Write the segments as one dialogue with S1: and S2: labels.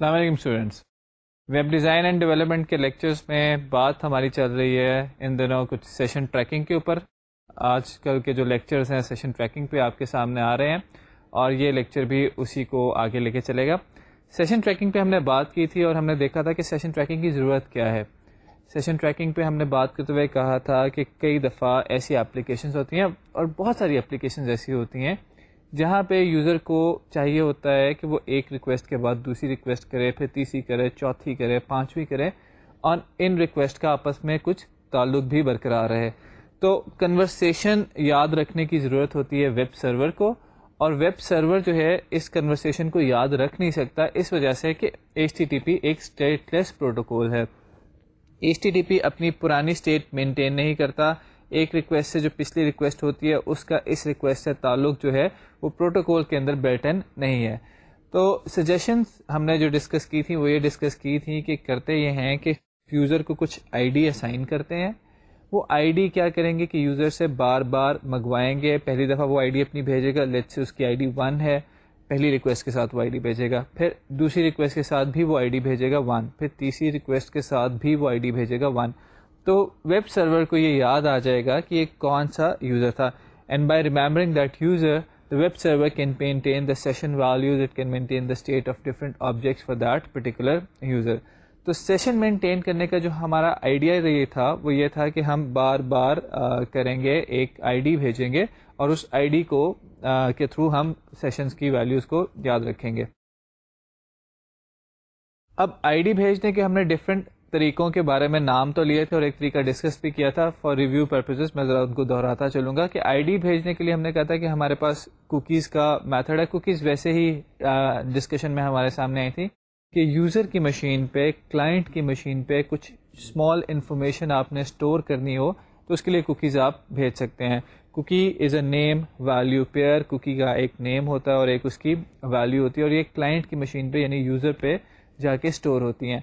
S1: السلام علیکم students web design and development کے لیکچرس میں بات ہماری چل رہی ہے ان دنوں کچھ سیشن ٹریکنگ کے اوپر. آج کل کے جو لیکچرس ہیں سیشن ٹریکنگ پہ آپ کے سامنے آ رہے ہیں اور یہ لیکچر بھی اسی کو آگے لے کے چلے گا. سیشن ٹریکنگ پہ ہم نے بات کی تھی اور ہم نے دیکھا تھا کہ سیشن ٹریکنگ کی ضرورت کیا ہے. سیشن ٹریکنگ پہ ہم نے بات کرتے ہوئے کہا تھا کہ کئی دفعہ ایسی اپلیکیشنز ہوتی ہیں اور بہت ساری اپلیکیشنز ایسی ہوتی ہیں جہاں پہ یوزر کو چاہیے ہوتا ہے کہ وہ ایک ریکویسٹ کے بعد دوسری ریکویسٹ کرے، پھر تیسری کرے، چوتھی کرے، پانچویں کرے، اور ان ریکویسٹ کا آپس میں کچھ تعلق بھی برقرار رہے۔ تو کنورسیشن یاد رکھنے کی ضرورت ہوتی ہے ویب سرور کو، اور ویب سرور جو ہے اس کنورسیشن کو یاد رکھ نہیں سکتا، اس وجہ سے کہ ایچ ٹی ٹی پی ایک اسٹیٹ لیس پروٹوکول ہے۔ ایچ ٹی ٹی پی اپنی پرانی اسٹیٹ مینٹین نہیں کرتا ایک ریکویسٹ سے جو پچھلی ریکویسٹ ہوتی ہے، اس کا اس ریکویسٹ سے تعلق جو ہے، وہ پروٹوکول کے اندر بیٹن نہیں ہے۔ تو سجیشنس ہم نے جو ڈسکس کی تھی، وہ یہ ڈسکس کی تھی کہ کرتے یہ ہیں کہ یوزر کو کچھ آئی ڈی اسائن کرتے ہیں۔ وہ آئی ڈی کیا کریں گے کہ یوزر سے بار بار منگوائیں گے۔ پہلی دفعہ وہ آئی ڈی اپنی بھیجے گا لیٹ سے اس کی آئی ڈی ون ہے، پہلی ریکویسٹ کے ساتھ وہ آئی ڈی بھیجے گا۔ پھر دوسری ریکویسٹ کے ساتھ بھی وہ آئی ڈی بھیجے گا ون پھر تیسری ریکویسٹ کے ساتھ بھی وہ آئی ڈی بھیجے گا ون تو ویب سرور کو یہ یاد آ جائے گا کہ یہ کون سا یوزر تھا. And by remembering that user the web server can maintain the session values it can maintain the state of different objects for that particular user تو سیشن مینٹین کرنے کا جو ہمارا آئیڈیا یہ تھا، وہ یہ تھا کہ ہم بار بار کریں گے، ایک آئی ڈی بھیجیں گے اور اس آئی ڈی کو کے تھرو ہم سیشنز کی ویلیوز کو یاد رکھیں گے۔ اب آئی ڈی بھیجنے کے ہم نے ڈفرینٹ طریقوں کے بارے میں نام تو لیے تھے اور ایک طریقہ ڈسکس بھی کیا تھا فار ریویو پرپزز میں ذرا ان کو دہراتا چلوں گا کہ آئی ڈی بھیجنے کے لیے ہم نے کہا تھا کہ ہمارے پاس کوکیز کا میتھڈ ہے۔ کوکیز ویسے ہی ڈسکشن میں ہمارے سامنے آئی تھی کہ یوزر کی مشین پہ کلائنٹ کی مشین پہ کچھ اسمال انفارمیشن آپ نے اسٹور کرنی ہو تو اس کے لیے کوکیز آپ بھیج سکتے ہیں۔ Cookie is a name value pair cookie کا ایک نیم ہوتا ہے اور ایک اس کی ویلیو ہوتی ہے اور یہ کلائنٹ کی مشین پہ یعنی یوزر پہ جا کے اسٹور ہوتی ہیں۔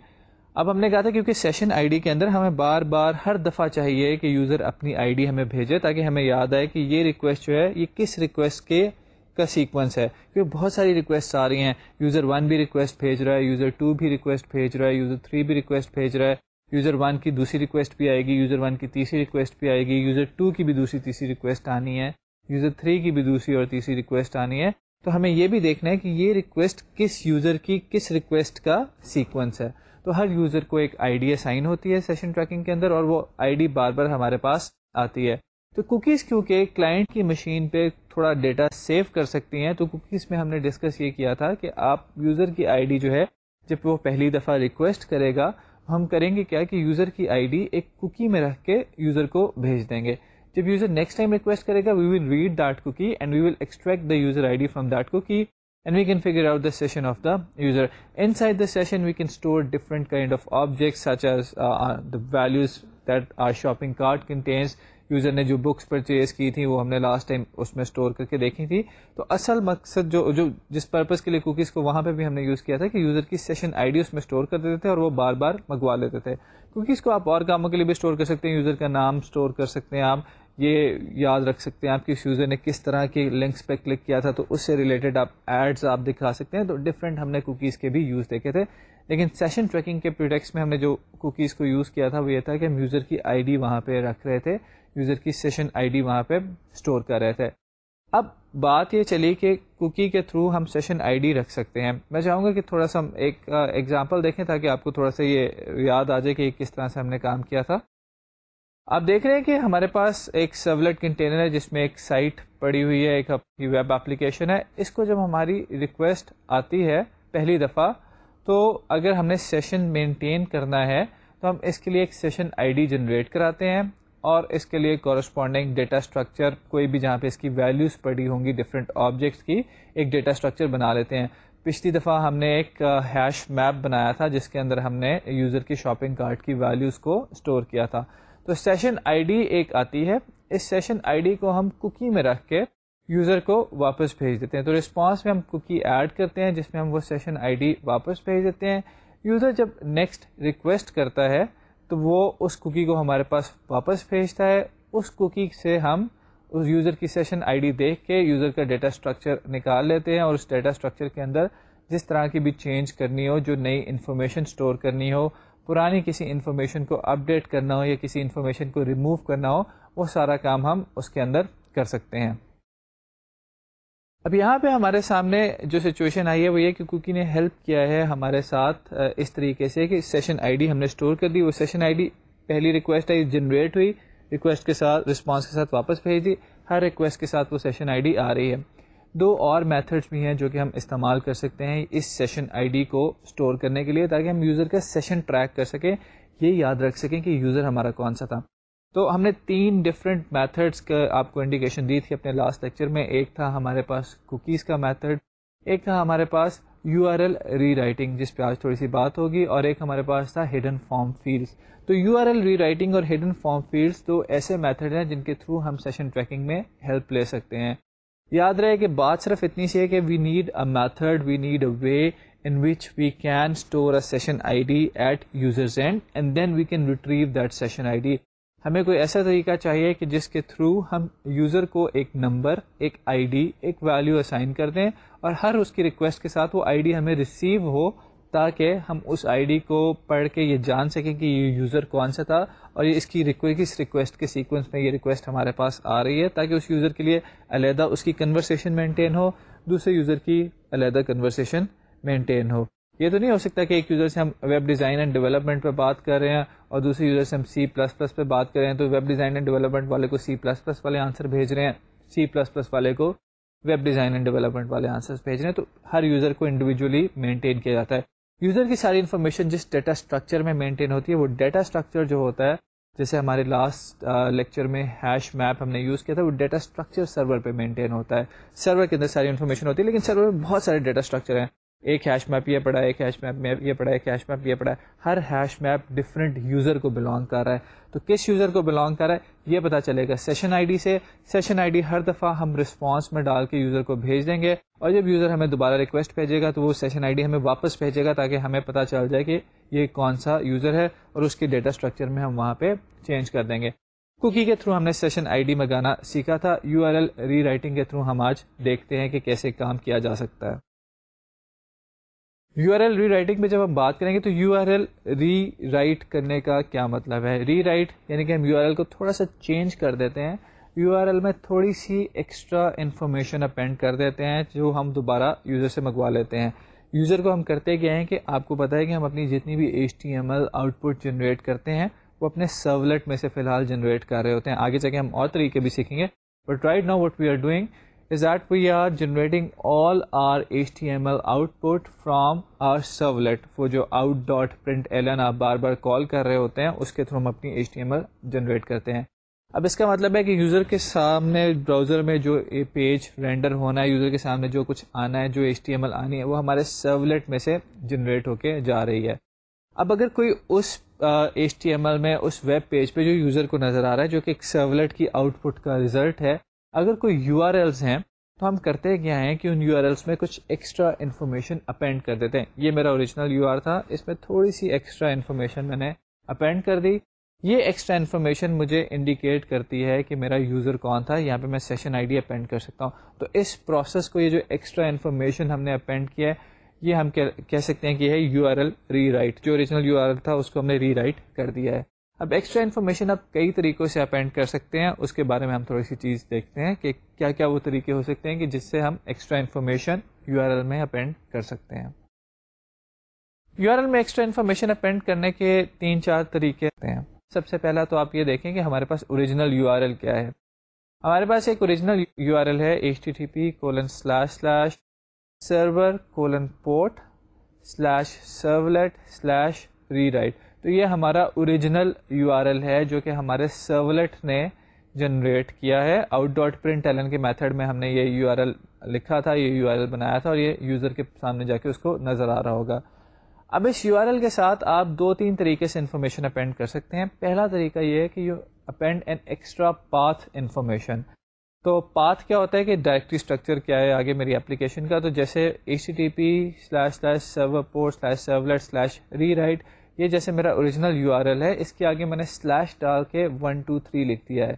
S1: اب ہم نے کہا تھا کیونکہ سیشن آئی ڈی کے اندر ہمیں بار بار ہر دفعہ چاہیے کہ یوزر اپنی آئی ڈی ہمیں بھیجے تاکہ ہمیں یاد آئے کہ یہ ریکویسٹ جو ہے، یہ کس ریکویسٹ کے کا سیکوینس ہے؟ کیونکہ بہت ساری ریکویسٹ آ رہی ہیں۔ یوزر ون بھی ریکویسٹ بھیج رہا ہے یوزر ٹو بھی ریکویسٹ بھیج رہا ہے یوزر تھری بھی ریکویسٹ بھیج رہا ہے۔ یوزر ون کی دوسری ریکویسٹ بھی آئے گی یوزر ون کی تیسری ریکویسٹ بھی آئے گی۔ یوزر ٹو کی بھی دوسری تیسری ریکویسٹ آنی ہے۔ یوزر تھری کی بھی دوسری اور تیسری ریکویسٹ آنی ہے۔ تو ہمیں یہ بھی دیکھنا ہے کہ یہ ریکویسٹ کس یوزر کی، کس ریکویسٹ کا سیکوینس ہے۔ تو ہر یوزر کو ایک آئی ڈی اسائن ہوتی ہے سیشن ٹریکنگ کے اندر اور وہ آئی ڈی بار بار ہمارے پاس آتی ہے۔ تو کوکیز کیونکہ کلائنٹ کی مشین پہ تھوڑا ڈیٹا سیو کر سکتی ہیں، تو کوکیز میں ہم نے ڈسکس یہ کیا تھا کہ آپ یوزر کی آئی ڈی جو ہے، جب وہ پہلی دفعہ ریکویسٹ کرے گا، ہم کریں گے کیا کہ یوزر کی آئی ڈی ایک کوکی میں رکھ کے یوزر کو بھیج دیں گے۔ جب یوزر نیکسٹ ٹائم ریکویسٹ کرے گا we will read that cookie and we will extract the user I D from that cookie and we can figure out the session of the user inside the session we can store different kind of object such as the values that are shopping card contains user نے جو books purchase کی تھیں، وہ ہم نے last time اس میں store کر کے دیکھی تھی. تو اصل مقصد جو جو جس پرپز کے لیے کوکیز کو وہاں پہ بھی ہم نے یوز کیا تھا کہ یوزر کی سیشن آئی ڈی اس میں اسٹور کر دیتے تھے اور وہ بار بار منگوا لیتے تھے. کوکیز کو آپ اور کاموں کے لیے بھی اسٹور کر سکتے ہیں. یوزر کا نام اسٹور کر سکتے ہیں آپ. یہ یاد رکھ سکتے ہیں آپ کس یوزر نے کس طرح کے لنکس پہ کلک کیا تھا، تو اس سے ریلیٹڈ آپ ایڈز آپ دکھا سکتے ہیں، تو ڈفرینٹ ہم نے کوکیز کے بھی یوز دیکھے تھے۔ لیکن سیشن ٹریکنگ کے پروڈکٹس میں ہم نے جو کوکیز کو یوز کیا تھا، وہ یہ تھا کہ ہم یوزر کی آئی ڈی وہاں پہ رکھ رہے تھے یوزر کی سیشن آئی ڈی وہاں پہ اسٹور کر رہے تھے۔ اب بات یہ چلی کہ کوکی کے تھرو ہم سیشن آئی ڈی رکھ سکتے ہیں۔ میں چاہوں گا کہ تھوڑا سا ہم ایک ایگزامپل دیکھیں تاکہ آپ کو تھوڑا سا یہ یاد آ جائے کہ کس طرح سے ہم نے کام کیا تھا۔ آپ دیکھ رہے ہیں کہ ہمارے پاس ایک سرولیٹ کنٹینر ہے جس میں ایک سائٹ پڑی ہوئی ہے، ایک ویب اپلیکیشن ہے۔ اس کو جب ہماری ریکویسٹ آتی ہے پہلی دفعہ، تو اگر ہم نے سیشن مینٹین کرنا ہے، تو ہم اس کے لیے ایک سیشن آئی ڈی جنریٹ کراتے ہیں اور اس کے لیے کورسپونڈنگ ڈیٹا اسٹرکچر کوئی بھی جہاں پہ اس کی ویلیوز پڑی ہوں گی ڈفرینٹ آبجیکٹس کی ایک ڈیٹا اسٹرکچر بنا لیتے ہیں۔ پچھلی دفعہ ہم نے ایک ہیش میپ بنایا تھا، جس کے اندر ہم نے یوزر کی شاپنگ کارٹ کی ویلیوز کو اسٹور کیا تھا۔ تو سیشن آئی ڈی ایک آتی ہے۔ اس سیشن آئی ڈی کو ہم کوکی میں رکھ کے یوزر کو واپس بھیج دیتے ہیں۔ تو رسپانس میں ہم کوکی ایڈ کرتے ہیں، جس میں ہم وہ سیشن آئی ڈی واپس بھیج دیتے ہیں۔ یوزر جب نیکسٹ ریکویسٹ کرتا ہے، تو وہ اس کوکی کو ہمارے پاس واپس بھیجتا ہے۔ اس کوکی سے ہم اس یوزر کی سیشن آئی ڈی دیکھ کے یوزر کا ڈیٹا اسٹرکچر نکال لیتے ہیں اور اس ڈیٹا اسٹرکچر کے اندر جس طرح کی بھی چینج کرنی ہو، جو نئی انفارمیشن اسٹور کرنی ہو پرانی کسی انفارمیشن کو اپڈیٹ کرنا ہو یا کسی انفارمیشن کو ریموو کرنا ہو، وہ سارا کام ہم اس کے اندر کر سکتے ہیں۔ اب یہاں پہ ہمارے سامنے جو سچویشن آئی ہے، وہ یہ کہ کوکی نے ہیلپ کیا ہے ہمارے ساتھ اس طریقے سے کہ سیشن آئی ڈی ہم نے اسٹور کر دی۔ وہ سیشن آئی ڈی پہلی ریکویسٹ آئی جنریٹ ہوئی۔ ریکویسٹ کے ساتھ رسپانس کے ساتھ واپس بھیج دی۔ ہر ریکویسٹ کے ساتھ وہ سیشن آئی ڈی آ رہی ہے۔ دو اور میتھڈس بھی ہیں جو کہ ہم استعمال کر سکتے ہیں اس سیشن آئی ڈی کو اسٹور کرنے کے لیے تاکہ ہم یوزر کا سیشن ٹریک کر سکیں، یہ یاد رکھ سکیں کہ یوزر ہمارا کون سا تھا۔ تو ہم نے تین ڈفرینٹ میتھڈس کا آپ کو انڈیکیشن دی تھی اپنے لاسٹ لیکچر میں۔ ایک تھا ہمارے پاس کوکیز کا میتھڈ ایک تھا ہمارے پاس U R L rewriting جس پہ آج تھوڑی سی بات ہوگی، اور ایک ہمارے پاس تھا ہڈن فارم فیلڈس تو U R L rewriting اور ہڈن فارم فیلڈس دو ایسے میتھڈ ہیں جن کے تھرو ہم سیشن ٹریکنگ میں ہیلپ لے سکتے ہیں۔ یاد رہے کہ بات صرف اتنی سی ہے کہ we need a method we need a way in which we can store a session I D at users and and then we can retrieve that session I D ہمیں کوئی ایسا طریقہ چاہیے کہ جس کے تھرو ہم یوزر کو ایک نمبر ایک آئی ڈی ایک ویلیو اسائن کر دیں اور ہر اس کی ریکویسٹ کے ساتھ وہ آئی ڈی ہمیں ریسیو ہو تاکہ ہم اس آئی ڈی کو پڑھ کے یہ جان سکیں کہ یہ یوزر کون سا تھا اور یہ اس کی کس ریکویسٹ کے سیکوینس میں یہ ریکویسٹ ہمارے پاس آ رہی ہے تاکہ اس یوزر کے لیے علیحدہ اس کی کنورسیشن مینٹین ہو، دوسرے یوزر کی علیحدہ کنورسیشن مینٹین ہو۔ یہ تو نہیں ہو سکتا کہ ایک یوزر سے ہم ویب ڈیزائن اینڈ ڈیولپمنٹ پہ بات کر رہے ہیں اور دوسرے یوزر سے ہم سی پلس پلس پہ بات کر رہے ہیں تو ویب ڈیزائن اینڈ ڈیولپمنٹ والے کو سی پلس پلس والے آنسر بھیج رہے ہیں۔ سی پلس پلس والے کو ویب ڈیزائن اینڈ ڈیولپمنٹ والے آنسر بھیج رہے ہیں تو ہر یوزر کو انڈیویجلی مینٹین کیا جاتا ہے۔ یوزر کی ساری انفارمیشن جس ڈیٹا اسٹرکچر میں مینٹین ہوتی ہے، وہ ڈیٹا اسٹرکچر جو ہوتا ہے، جیسے ہمارے لاسٹ لیکچر میں ہیش میپ ہم نے یوز کیا تھا، وہ ڈیٹا اسٹرکچر سرور پہ مینٹین ہوتا ہے۔ سرور کے اندر ساری انفارمیشن ہوتی ہے، لیکن سرور میں بہت سارے ڈیٹا اسٹرکچر ہیں۔ ایک ہیش میپ یہ پڑا ہے ایک ہیش میپ یہ پڑا ہے ایک ہیش میپ یہ پڑا. ہے ہر ہیش میپ ڈفرینٹ یوزر کو بلانگ کر رہا ہے. تو کس یوزر کو بلانگ کر رہا ہے؟ یہ پتا چلے گا سیشن آئی ڈی سے. سیشن آئی ڈی ہر دفعہ ہم رسپانس میں ڈال کے یوزر کو بھیج دیں گے. اور جب یوزر ہمیں دوبارہ ریکویسٹ بھیجے گا تو وہ سیشن آئی ڈی ہمیں واپس بھیجے گا تاکہ ہمیں پتا چل جائے کہ یہ کون سا یوزر ہے اور اس کے ڈیٹا اسٹرکچر میں ہم وہاں پہ چینج کر دیں گے. کوکی کے تھرو ہم نے سیشن آئی ڈی میں گانا سیکھا تھا. U R L rewriting کے تھرو ہم آج دیکھتے ہیں کہ کیسے کام کیا جا سکتا ہے. U R L rewriting میں جب ہم بات کریں گے تو U R L rewrite کرنے کا کیا مطلب ہے؟ ری رائٹ یعنی کہ ہم یو آر ایل کو تھوڑا سا چینج کر دیتے ہیں۔ یو آر ایل میں تھوڑی سی ایکسٹرا انفارمیشن اپینڈ کر دیتے ہیں جو ہم دوبارہ یوزر سے منگوا لیتے ہیں۔ یوزر کو ہم کرتے کیا ہیں کہ آپ کو پتہ ہے کہ ہم اپنی جتنی بھی H T M L output generate کرتے ہیں، وہ اپنے سرولیٹ میں سے فی الحال جنریٹ کر رہے ہوتے ہیں۔ آگے جا کے ہم اور طریقے بھی سیکھیں گے۔ But right now what we are doing is that we are generating all our HTML output from our servlet. وہ جو آؤٹ ڈاٹ پرنٹ ایل آپ بار بار کال کر رہے ہوتے ہیں، اس کے تھرو ہم اپنی H T M L generate کرتے ہیں۔ اب اس کا مطلب ہے کہ یوزر کے سامنے براؤزر میں جو پیج رینڈر ہونا ہے یوزر کے سامنے جو کچھ آنا ہے، جو ایچ ٹی ایم ایل آنی ہے، وہ ہمارے سرولیٹ میں سے جنریٹ ہو کے جا رہی ہے۔ اب اگر کوئی اس ایچ ٹی ایم ایل میں، اس ویب پیج پہ جو یوزر کو نظر آ رہا ہے، جو کہ ایک سرولیٹ کی آؤٹ پٹ کا ریزلٹ ہے اگر کوئی یو آر ایلس ہیں، تو ہم کرتے کیا ہیں کہ ان یو آر ایلس میں کچھ ایکسٹرا انفارمیشن اپینڈ کر دیتے ہیں۔ یہ میرا اوریجنل یو آر تھا، اس میں تھوڑی سی ایکسٹرا انفارمیشن میں نے اپینڈ کر دی۔ یہ ایکسٹرا انفارمیشن مجھے انڈیکیٹ کرتی ہے کہ میرا یوزر کون تھا، یہاں پہ میں سیشن آئی ڈی اپینڈ کر سکتا ہوں۔ تو اس پروسیس کو یہ جو ایکسٹرا انفارمیشن ہم نے اپینڈ کیا ہے، یہ ہم کہہ سکتے ہیں کہ یہ ہے U R L rewrite جو اوریجنل یو آر ایل تھا، اس کو ہم نے ری رائٹ کر دیا ہے۔ اب ایکسٹرا انفارمیشن آپ کئی طریقوں سے اپینڈ کر سکتے ہیں، اس کے بارے میں ہم تھوڑی سی چیز دیکھتے ہیں کہ کیا کیا وہ طریقے ہو سکتے ہیں کہ جس سے ہم extra information U R L میں اپینڈ کر سکتے ہیں۔ یو آر ایل میں ایکسٹرا انفارمیشن اپینڈ کرنے کے تین چار طریقے ہوتے ہیں۔ سب سے پہلا تو آپ یہ دیکھیں کہ ہمارے پاس اوریجنل یو آر ایل کیا ہے۔ ہمارے پاس ایک اوریجنل یو آر ایل ہے H T T P colon slash slash server colon port slash servlet slash rewrite تو یہ ہمارا اوریجنل یو آر ایل ہے جو کہ ہمارے سرولیٹ نے جنریٹ کیا ہے۔ آؤٹ ڈاٹ پرنٹ ایلن کے میتھڈ میں ہم نے یہ یو آر ایل لکھا تھا، یہ یو آر ایل بنایا تھا اور یہ یوزر کے سامنے جا کے اس کو نظر آ رہا ہوگا۔ اب اس یو آر ایل کے ساتھ آپ دو تین طریقے سے انفارمیشن اپینڈ کر سکتے ہیں۔ پہلا طریقہ یہ ہے کہ you append an extra path information تو پاتھ کیا ہوتا ہے کہ ڈائریکٹری اسٹرکچر کیا ہے آگے میری اپلیکیشن کا۔ تو جیسے H T T P slash slash server port slash servlet slash rewrite یہ جیسے میرا اوریجنل یو آر ایل ہے، اس کے آگے میں نے سلیش ڈال کے ون ٹو تھری لکھ دیا ہے۔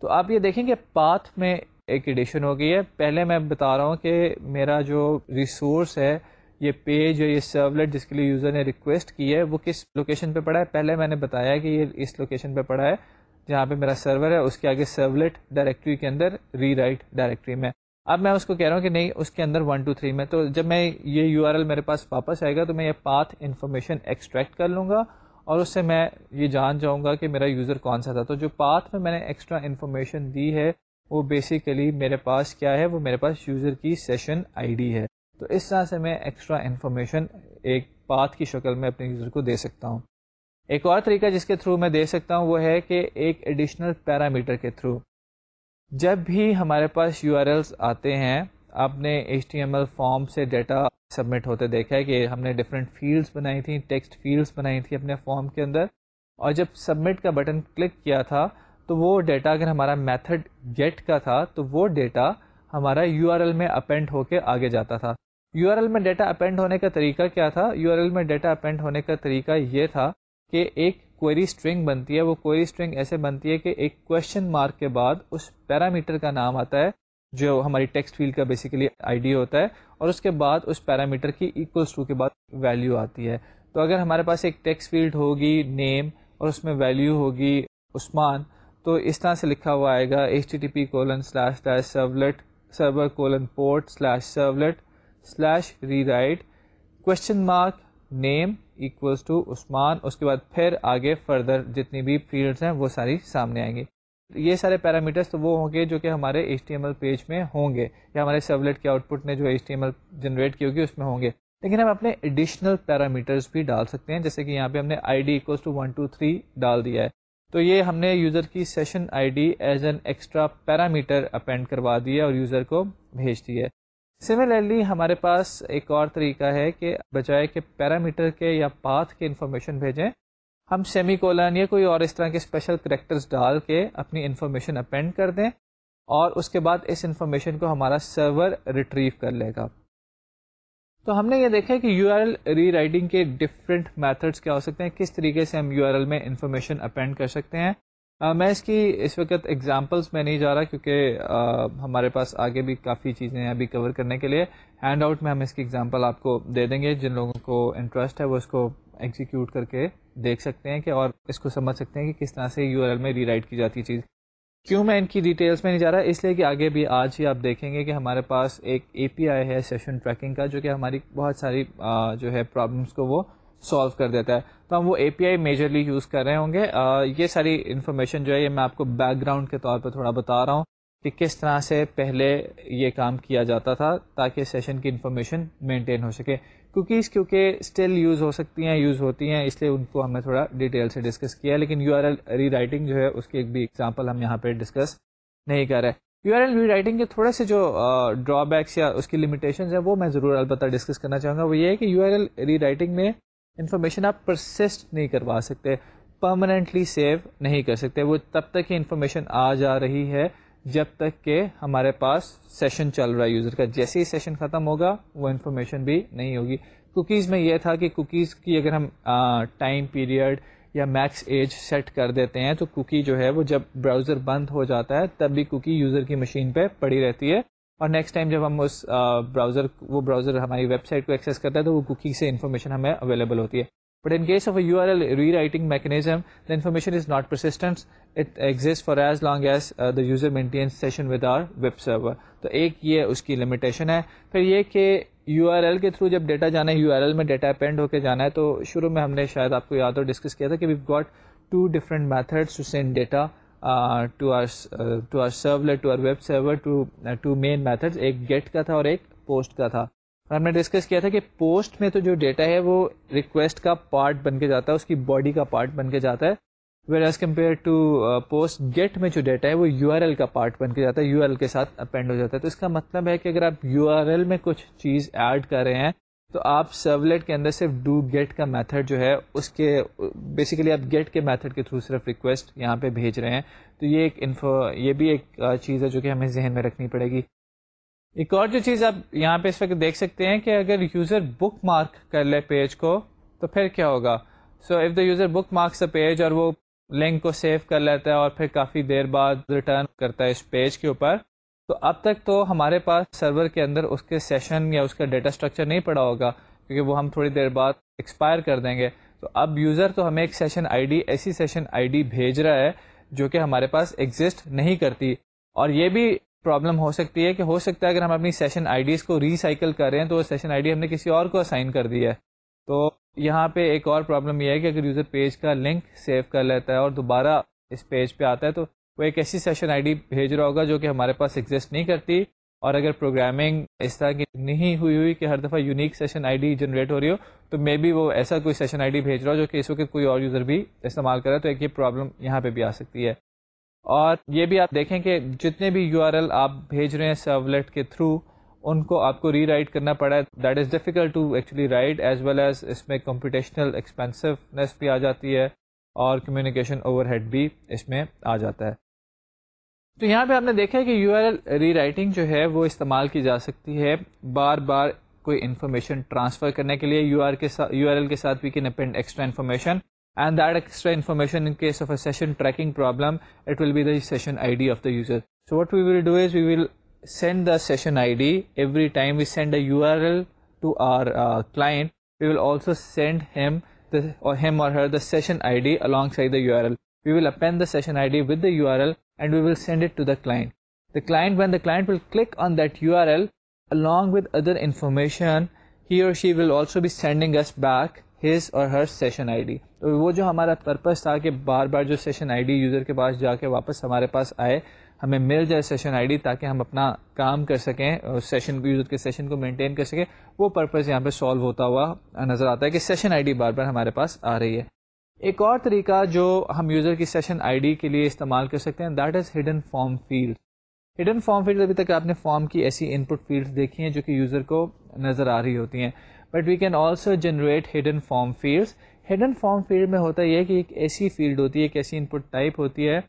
S1: تو آپ یہ دیکھیں کہ پاتھ میں ایک ایڈیشن ہو گئی ہے۔ پہلے میں بتا رہا ہوں کہ میرا جو ریسورس ہے، یہ پیج یا یہ سرولیٹ جس کے لیے یوزر نے ریکویسٹ کی ہے، وہ کس لوکیشن پہ پڑا ہے؟ پہلے میں نے بتایا کہ یہ اس لوکیشن پہ پڑا ہے، جہاں پہ میرا سرور ہے، اس کے آگے سرولیٹ ڈائریکٹری کے اندر ری رائٹ ڈائریکٹری میں۔ اب میں اس کو کہہ رہا ہوں کہ نہیں، اس کے اندر ون ٹو تھری میں تو جب میں یہ یو آر ایل میرے پاس واپس آئے گا تو میں یہ پاتھ انفارمیشن ایکسٹریکٹ کر لوں گا اور اس سے میں یہ جان جاؤں گا کہ میرا یوزر کون سا تھا۔ تو جو پاتھ میں میں نے ایکسٹرا انفارمیشن دی ہے، وہ بیسیکلی میرے پاس کیا ہے؟ وہ میرے پاس یوزر کی سیشن آئی ڈی ہے۔ تو اس طرح سے میں ایکسٹرا انفارمیشن ایک پاتھ کی شکل میں اپنے یوزر کو دے سکتا ہوں۔ ایک اور طریقہ جس کے تھرو میں دے سکتا ہوں وہ ہے کہ ایک ایڈیشنل پیرامیٹر کے تھرو جب بھی ہمارے پاس یو آر ایلس آتے ہیں، آپ نے H T M L form سے ڈیٹا سبمٹ ہوتے دیکھا ہے کہ ہم نے ڈفرینٹ فیلڈس بنائی تھیں ٹیکسٹ فیلڈس بنائی تھیں اپنے فارم کے اندر۔ اور جب سبمٹ کا بٹن کلک کیا تھا، تو وہ ڈیٹا اگر ہمارا میتھڈ گیٹ کا تھا، تو وہ ڈیٹا ہمارا یو آر ایل میں اپینڈ ہو کے آگے جاتا تھا۔ یو آر ایل میں ڈیٹا اپینڈ ہونے کا طریقہ کیا تھا؟ یو آر ایل میں ڈیٹا اپینڈ ہونے کا طریقہ یہ تھا کہ ایک کوئری اسٹرنگ بنتی ہے، وہ کوئری اسٹرنگ ایسے بنتی ہے کہ ایک کوشچن مارک کے بعد اس پیرامیٹر کا نام آتا ہے، جو ہماری ٹیکسٹ فیلڈ کا بیسیکلی آئی ڈی ہوتا ہے، اور اس کے بعد اس پیرامیٹر کی ایکولس ٹو کے بعد ویلیو آتی ہے۔ تو اگر ہمارے پاس ایک ٹیکسٹ فیلڈ ہوگی نیم اور اس میں ویلیو ہوگی عثمان، تو اس طرح سے لکھا ہوا آئے گا H T T P colon slash slash servlet server colon port slash servlet slash rewrite question mark name equals to Usman اس کے بعد پھر آگے فردر جتنی بھی فیلڈس ہیں وہ ساری سامنے آئیں گی۔ یہ سارے پیرامیٹرس تو وہ ہوں گے جو کہ ہمارے H T M L page میں ہوں گے، یا ہمارے سرولیٹ کے آؤٹ پٹ نے جو H T M L generate کی ہوگی اس میں ہوں گے۔ لیکن ہم اپنے ایڈیشنل پیرامیٹرس بھی ڈال سکتے ہیں، جیسے کہ یہاں پہ ہم نے I D equals to one two three ڈال دیا ہے۔ تو یہ ہم نے یوزر کی session I D as an extra parameter append کروا دیا اور یوزر کو بھیج دی ہے۔ سملرلی ہمارے پاس ایک اور طریقہ ہے کہ بجائے کہ پیرامیٹر کے یا پاتھ کے انفارمیشن بھیجیں، ہم سیمی کولن یا کوئی اور اس طرح کے اسپیشل کریکٹرز ڈال کے اپنی انفارمیشن اپینڈ کر دیں اور اس کے بعد اس انفارمیشن کو ہمارا سرور ریٹریو کر لے گا۔ تو ہم نے یہ دیکھا کہ U R L rewriting کے ڈفرینٹ میتھڈس کیا ہو سکتے ہیں، کس طریقے سے ہم یو آر ایل میں انفارمیشن اپینڈ کر سکتے ہیں۔ میں اس کی اس وقت ایگزامپلس میں نہیں جا رہا کیونکہ ہمارے پاس آگے بھی کافی چیزیں ہیں ابھی کور کرنے کے لیے۔ ہینڈ آؤٹ میں ہم اس کی ایگزامپل آپ کو دے دیں گے۔ جن لوگوں کو انٹرسٹ ہے، وہ اس کو ایگزیکیوٹ کر کے دیکھ سکتے ہیں کہ اور اس کو سمجھ سکتے ہیں کہ کس طرح سے یو ایل میں ری رائٹ کی جاتی چیز۔ کیوں میں ان کی ڈیٹیلس میں نہیں جا رہا؟ اس لیے کہ آگے بھی آج ہی آپ دیکھیں گے کہ ہمارے پاس ایک اے پی آئی ہے سیشن ٹریکنگ کا، جو کہ ہماری بہت ساری جو ہے پرابلمس کو وہ سالو کر دیتا ہے۔ تو ہم وہ اے پی آئی میجرلی یوز کر رہے ہوں گے۔ یہ ساری انفارمیشن جو ہے، یہ میں آپ کو بیک گراؤنڈ کے طور پہ تھوڑا بتا رہا ہوں کہ کس طرح سے پہلے یہ کام کیا جاتا تھا تاکہ سیشن کی انفارمیشن مینٹین ہو سکے۔ کوکیز کیونکہ اسٹل یوز ہو سکتی ہیں یوز ہوتی ہیں، اس لیے ان کو ہم نے تھوڑا ڈیٹیل سے ڈسکس کیا ہے۔ لیکن U R L rewriting جو ہے، اس کی ایک بھی ایگزامپل ہم یہاں پہ ڈسکس نہیں کر رہے۔ U R L rewriting کے تھوڑے سے جو ڈرا بیکس یا اس کی لمیٹیشن ہیں، وہ میں ضرور البتہ ڈسکس کرنا چاہوں گا۔ وہ یہ ہے کہ U R L rewriting میں انفارمیشن آپ پرسسٹ نہیں کروا سکتے پرماننٹلی سیو نہیں کر سکتے۔ وہ تب تک ہی انفارمیشن آ جا رہی ہے جب تک کہ ہمارے پاس سیشن چل رہا ہے یوزر کا۔ جیسے ہی سیشن ختم ہوگا، وہ انفارمیشن بھی نہیں ہوگی۔ کوکیز میں یہ تھا کہ کوکیز کی اگر ہم ٹائم پیریڈ یا میکس ایج سیٹ کر دیتے ہیں، تو کوکی جو ہے وہ جب براؤزر بند ہو جاتا ہے، تب بھی کوکی یوزر کی مشین پہ پڑی رہتی ہے۔ اور نیکسٹ ٹائم جب ہم اس براؤزر وہ براؤزر ہماری ویب سائٹ کو ایکسیس کرتا ہے تو وہ کوکی سے انفارمیشن ہمیں اویلیبل ہوتی ہے. But in case of a U R L rewriting mechanism the information is not persistence it exit for as long as the user maintain session with our web server تو ایک یہ اس کی limitation ہے. پھر یہ کہ یو آر ایل کے تھرو جب ڈیٹا جانا ہے یو آر ایل میں ڈیٹا اپینڈ ہو کے جانا ہے، تو شروع میں ہم نے شاید آپ کو یاد ہو ڈسکس کیا تھا کہ we got two different methods to send data to our to our server to our web server two main method ایک گیٹ کا تھا اور ایک پوسٹ کا تھا۔ اور ہم نے ڈسکس کیا تھا کہ پوسٹ میں تو جو ڈیٹا ہے وہ ریکویسٹ کا پارٹ بن کے جاتا ہے، اس کی باڈی کا پارٹ بن کے جاتا ہے۔ Whereas compare to post get میں جو ڈیٹا ہے وہ یو آر ایل کا پارٹ بن کے جاتا ہے یو آر ایل کے ساتھ اپینڈ ہو جاتا ہے۔ تو اس کا مطلب ہے کہ اگر آپ یو آر ایل میں کچھ چیز ایڈ کر رہے ہیں تو آپ سرولیٹ کے اندر صرف ڈو گیٹ کا میتھڈ جو ہے، اس کے بیسیکلی آپ گیٹ کے میتھڈ کے تھرو صرف ریکویسٹ یہاں پہ بھیج رہے ہیں۔ تو یہ ایک انفو یہ بھی ایک چیز ہے جو کہ ہمیں ذہن میں رکھنی پڑے گی۔ ایک اور جو چیز آپ یہاں پہ اس وقت دیکھ سکتے ہیں کہ اگر یوزر بک مارک کر لے پیج کو، تو پھر کیا ہوگا؟ So if the user bookmarks the page اور وہ لنک کو سیو کر لیتا ہے اور پھر کافی دیر بعد ریٹرن کرتا ہے اس پیج کے اوپر تو اب تک تو ہمارے پاس سرور کے اندر اس کے سیشن یا اس کا ڈیٹا اسٹرکچر نہیں پڑا ہوگا، کیونکہ وہ ہم تھوڑی دیر بعد ایکسپائر کر دیں گے۔ تو اب یوزر تو ہمیں ایک سیشن آئی ڈی، ایسی سیشن آئی ڈی بھیج رہا ہے جو کہ ہمارے پاس ایگزٹ نہیں کرتی۔ اور یہ بھی پرابلم ہو سکتی ہے کہ ہو سکتا ہے اگر ہم اپنی سیشن آئی ڈیز کو ریسائیکل کر رہے ہیں تو وہ سیشن آئی ڈی ہم نے کسی اور کو اسائن کر دی ہے۔ تو یہاں پہ ایک اور پرابلم یہ ہے کہ اگر یوزر پیج کا لنک سیو کر لیتا ہے اور دوبارہ اس پیج پہ آتا ہے تو وہ ایک ایسی سیشن آئی ڈی بھیج رہا ہوگا جو کہ ہمارے پاس ایگزٹ نہیں کرتی اور اگر پروگرامنگ اس طرح کی نہیں ہوئی ہوئی کہ ہر دفعہ unique session I D generate ہو رہی ہو، تو مے بی وہ ایسا کوئی سیشن آئی ڈی بھیج رہا ہو جو کہ اس وقت کوئی اور یوزر بھی استعمال کرے، تو ایک یہ پرابلم یہاں پہ بھی آ سکتی ہے۔ اور یہ بھی آپ دیکھیں کہ جتنے بھی یو آر ایل آپ بھیج رہے ہیں سرولیٹ کے تھرو ان کو آپ کو ری رائٹ کرنا پڑا ہے۔ That is difficult to actually write as well as اس میں کمپٹیشنل ایکسپینسونیس بھی آ جاتی ہے اور کمیونیکیشن اوور ہیڈ بھی اس میں آ جاتا ہے۔ تو یہاں پہ آپ نے دیکھا ہے کہ U R L rewriting جو ہے وہ استعمال کی جا سکتی ہے بار بار کوئی انفارمیشن ٹرانسفر کرنے کے لیے یو آر کے ساتھ یو آر ایل کے ساتھ we can append extra information and that extra information in case of a session tracking problem it will be the session I D of the user so what we will do is we will send the session I D every time we send a U R L to our client we will also send him him or her the session I D along side the URL. We will append the session ID with the URL and we will send it to the client. The client, when the client will click on that URL along with other information, he or she will also be sending us back his or her session ID. تو وہ جو ہمارا purpose تھا کہ بار بار جو session I D user کے پاس جا کے واپس ہمارے پاس آئے ہمیں مل جائے سیشن آئی ڈی تاکہ ہم اپنا کام کر سکیں سیشن یوزر کے سیشن کو مینٹین کر سکیں وہ پرپز یہاں پہ سالو ہوتا ہوا نظر آتا ہے کہ سیشن آئی ڈی بار بار ہمارے پاس آ رہی ہے ایک اور طریقہ جو ہم یوزر کی سیشن آئی ڈی کے لیے استعمال کر سکتے ہیں that is hidden form field hidden form field ابھی تک آپ نے فارم کی ایسی ان پٹ فیلڈ دیکھی ہیں جو کہ یوزر کو نظر آ رہی ہوتی ہیں۔ But we can also generate hidden form fields hidden form field میں ہوتا یہ کہ ایک ایسی فیلڈ ہوتی ہے، ایک ایسی ان پٹ ٹائپ ہوتی ہے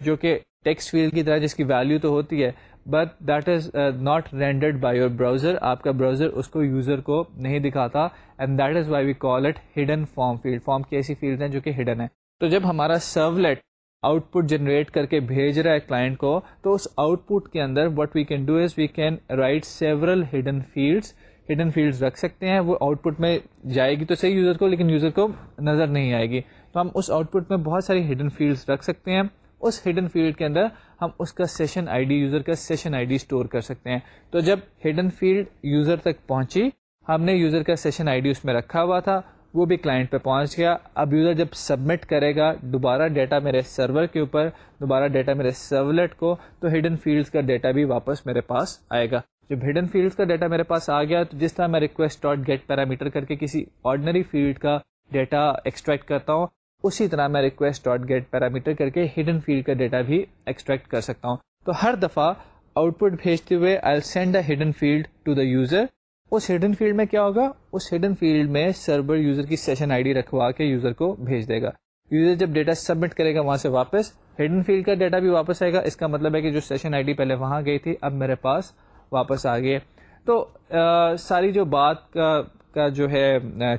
S1: جو کہ ٹیکسٹ فیلڈ کی طرح، جس کی ویلیو تو ہوتی ہے but that is not rendered by your browser آپ کا براؤزر اس کو یوزر کو نہیں دکھاتا and that is why we call it hidden form field form کی ایسی فیلڈ ہیں جو کہ ہڈن ہے تو جب ہمارا سرولیٹ آؤٹ پٹ جنریٹ کر کے بھیج رہا ہے کلائنٹ کو تو اس آؤٹ پٹ کے اندر what we can do is we can write several hidden fields hidden fields رکھ سکتے ہیں وہ آؤٹ پٹ میں جائے گی تو صحیح یوزر کو لیکن یوزر کو نظر نہیں آئے گی تو ہم اس آؤٹ پٹ میں بہت ساری ہڈن فیلڈس رکھ سکتے ہیں اس ہڈن فیلڈ کے اندر ہم اس کا سیشن آئی ڈی یوزر کا سیشن آئی ڈی اسٹور کر سکتے ہیں۔ تو جب ہڈن فیلڈ یوزر تک پہنچی، ہم نے یوزر کا سیشن آئی ڈی اس میں رکھا ہوا تھا۔ وہ بھی کلائنٹ پہ پہنچ گیا۔ اب یوزر جب سبمٹ کرے گا دوبارہ ڈیٹا میرے سرور کے اوپر، دوبارہ ڈیٹا میرے سرولیٹ کو، تو ہڈن فیلڈس کا ڈیٹا بھی واپس میرے پاس آئے گا۔ جب ہڈن فیلڈس کا ڈیٹا میرے پاس آ گیا، تو جس طرح میں ریکویسٹ ڈاٹ گیٹ پیرامیٹر کر کے کسی آرڈنری فیلڈ کا ڈیٹا ایکسٹریکٹ کرتا ہوں اسی طرح میں ریکویسٹ ڈاٹ گیٹ پیرامیٹر کر کے ہڈن فیلڈ کا ڈیٹا بھی ایکسٹریکٹ کر سکتا ہوں۔ تو ہر دفعہ آؤٹ پٹ بھیجتے ہوئے I send a hidden field to the user us hidden field میں کیا ہوگا؟ اس ہڈن فیلڈ میں سرور یوزر کی سیشن آئی ڈی رکھوا کے یوزر کو بھیج دے گا۔ یوزر جب ڈیٹا سبمٹ کرے گا وہاں سے واپس ہڈن فیلڈ کا ڈیٹا بھی واپس آئے گا۔ اس کا مطلب ہے کہ جو سیشن آئی ڈی پہلے وہاں گئی تھی اب میرے پاس واپس آ گئی تو آ, ساری جو بات کا کا جو ہے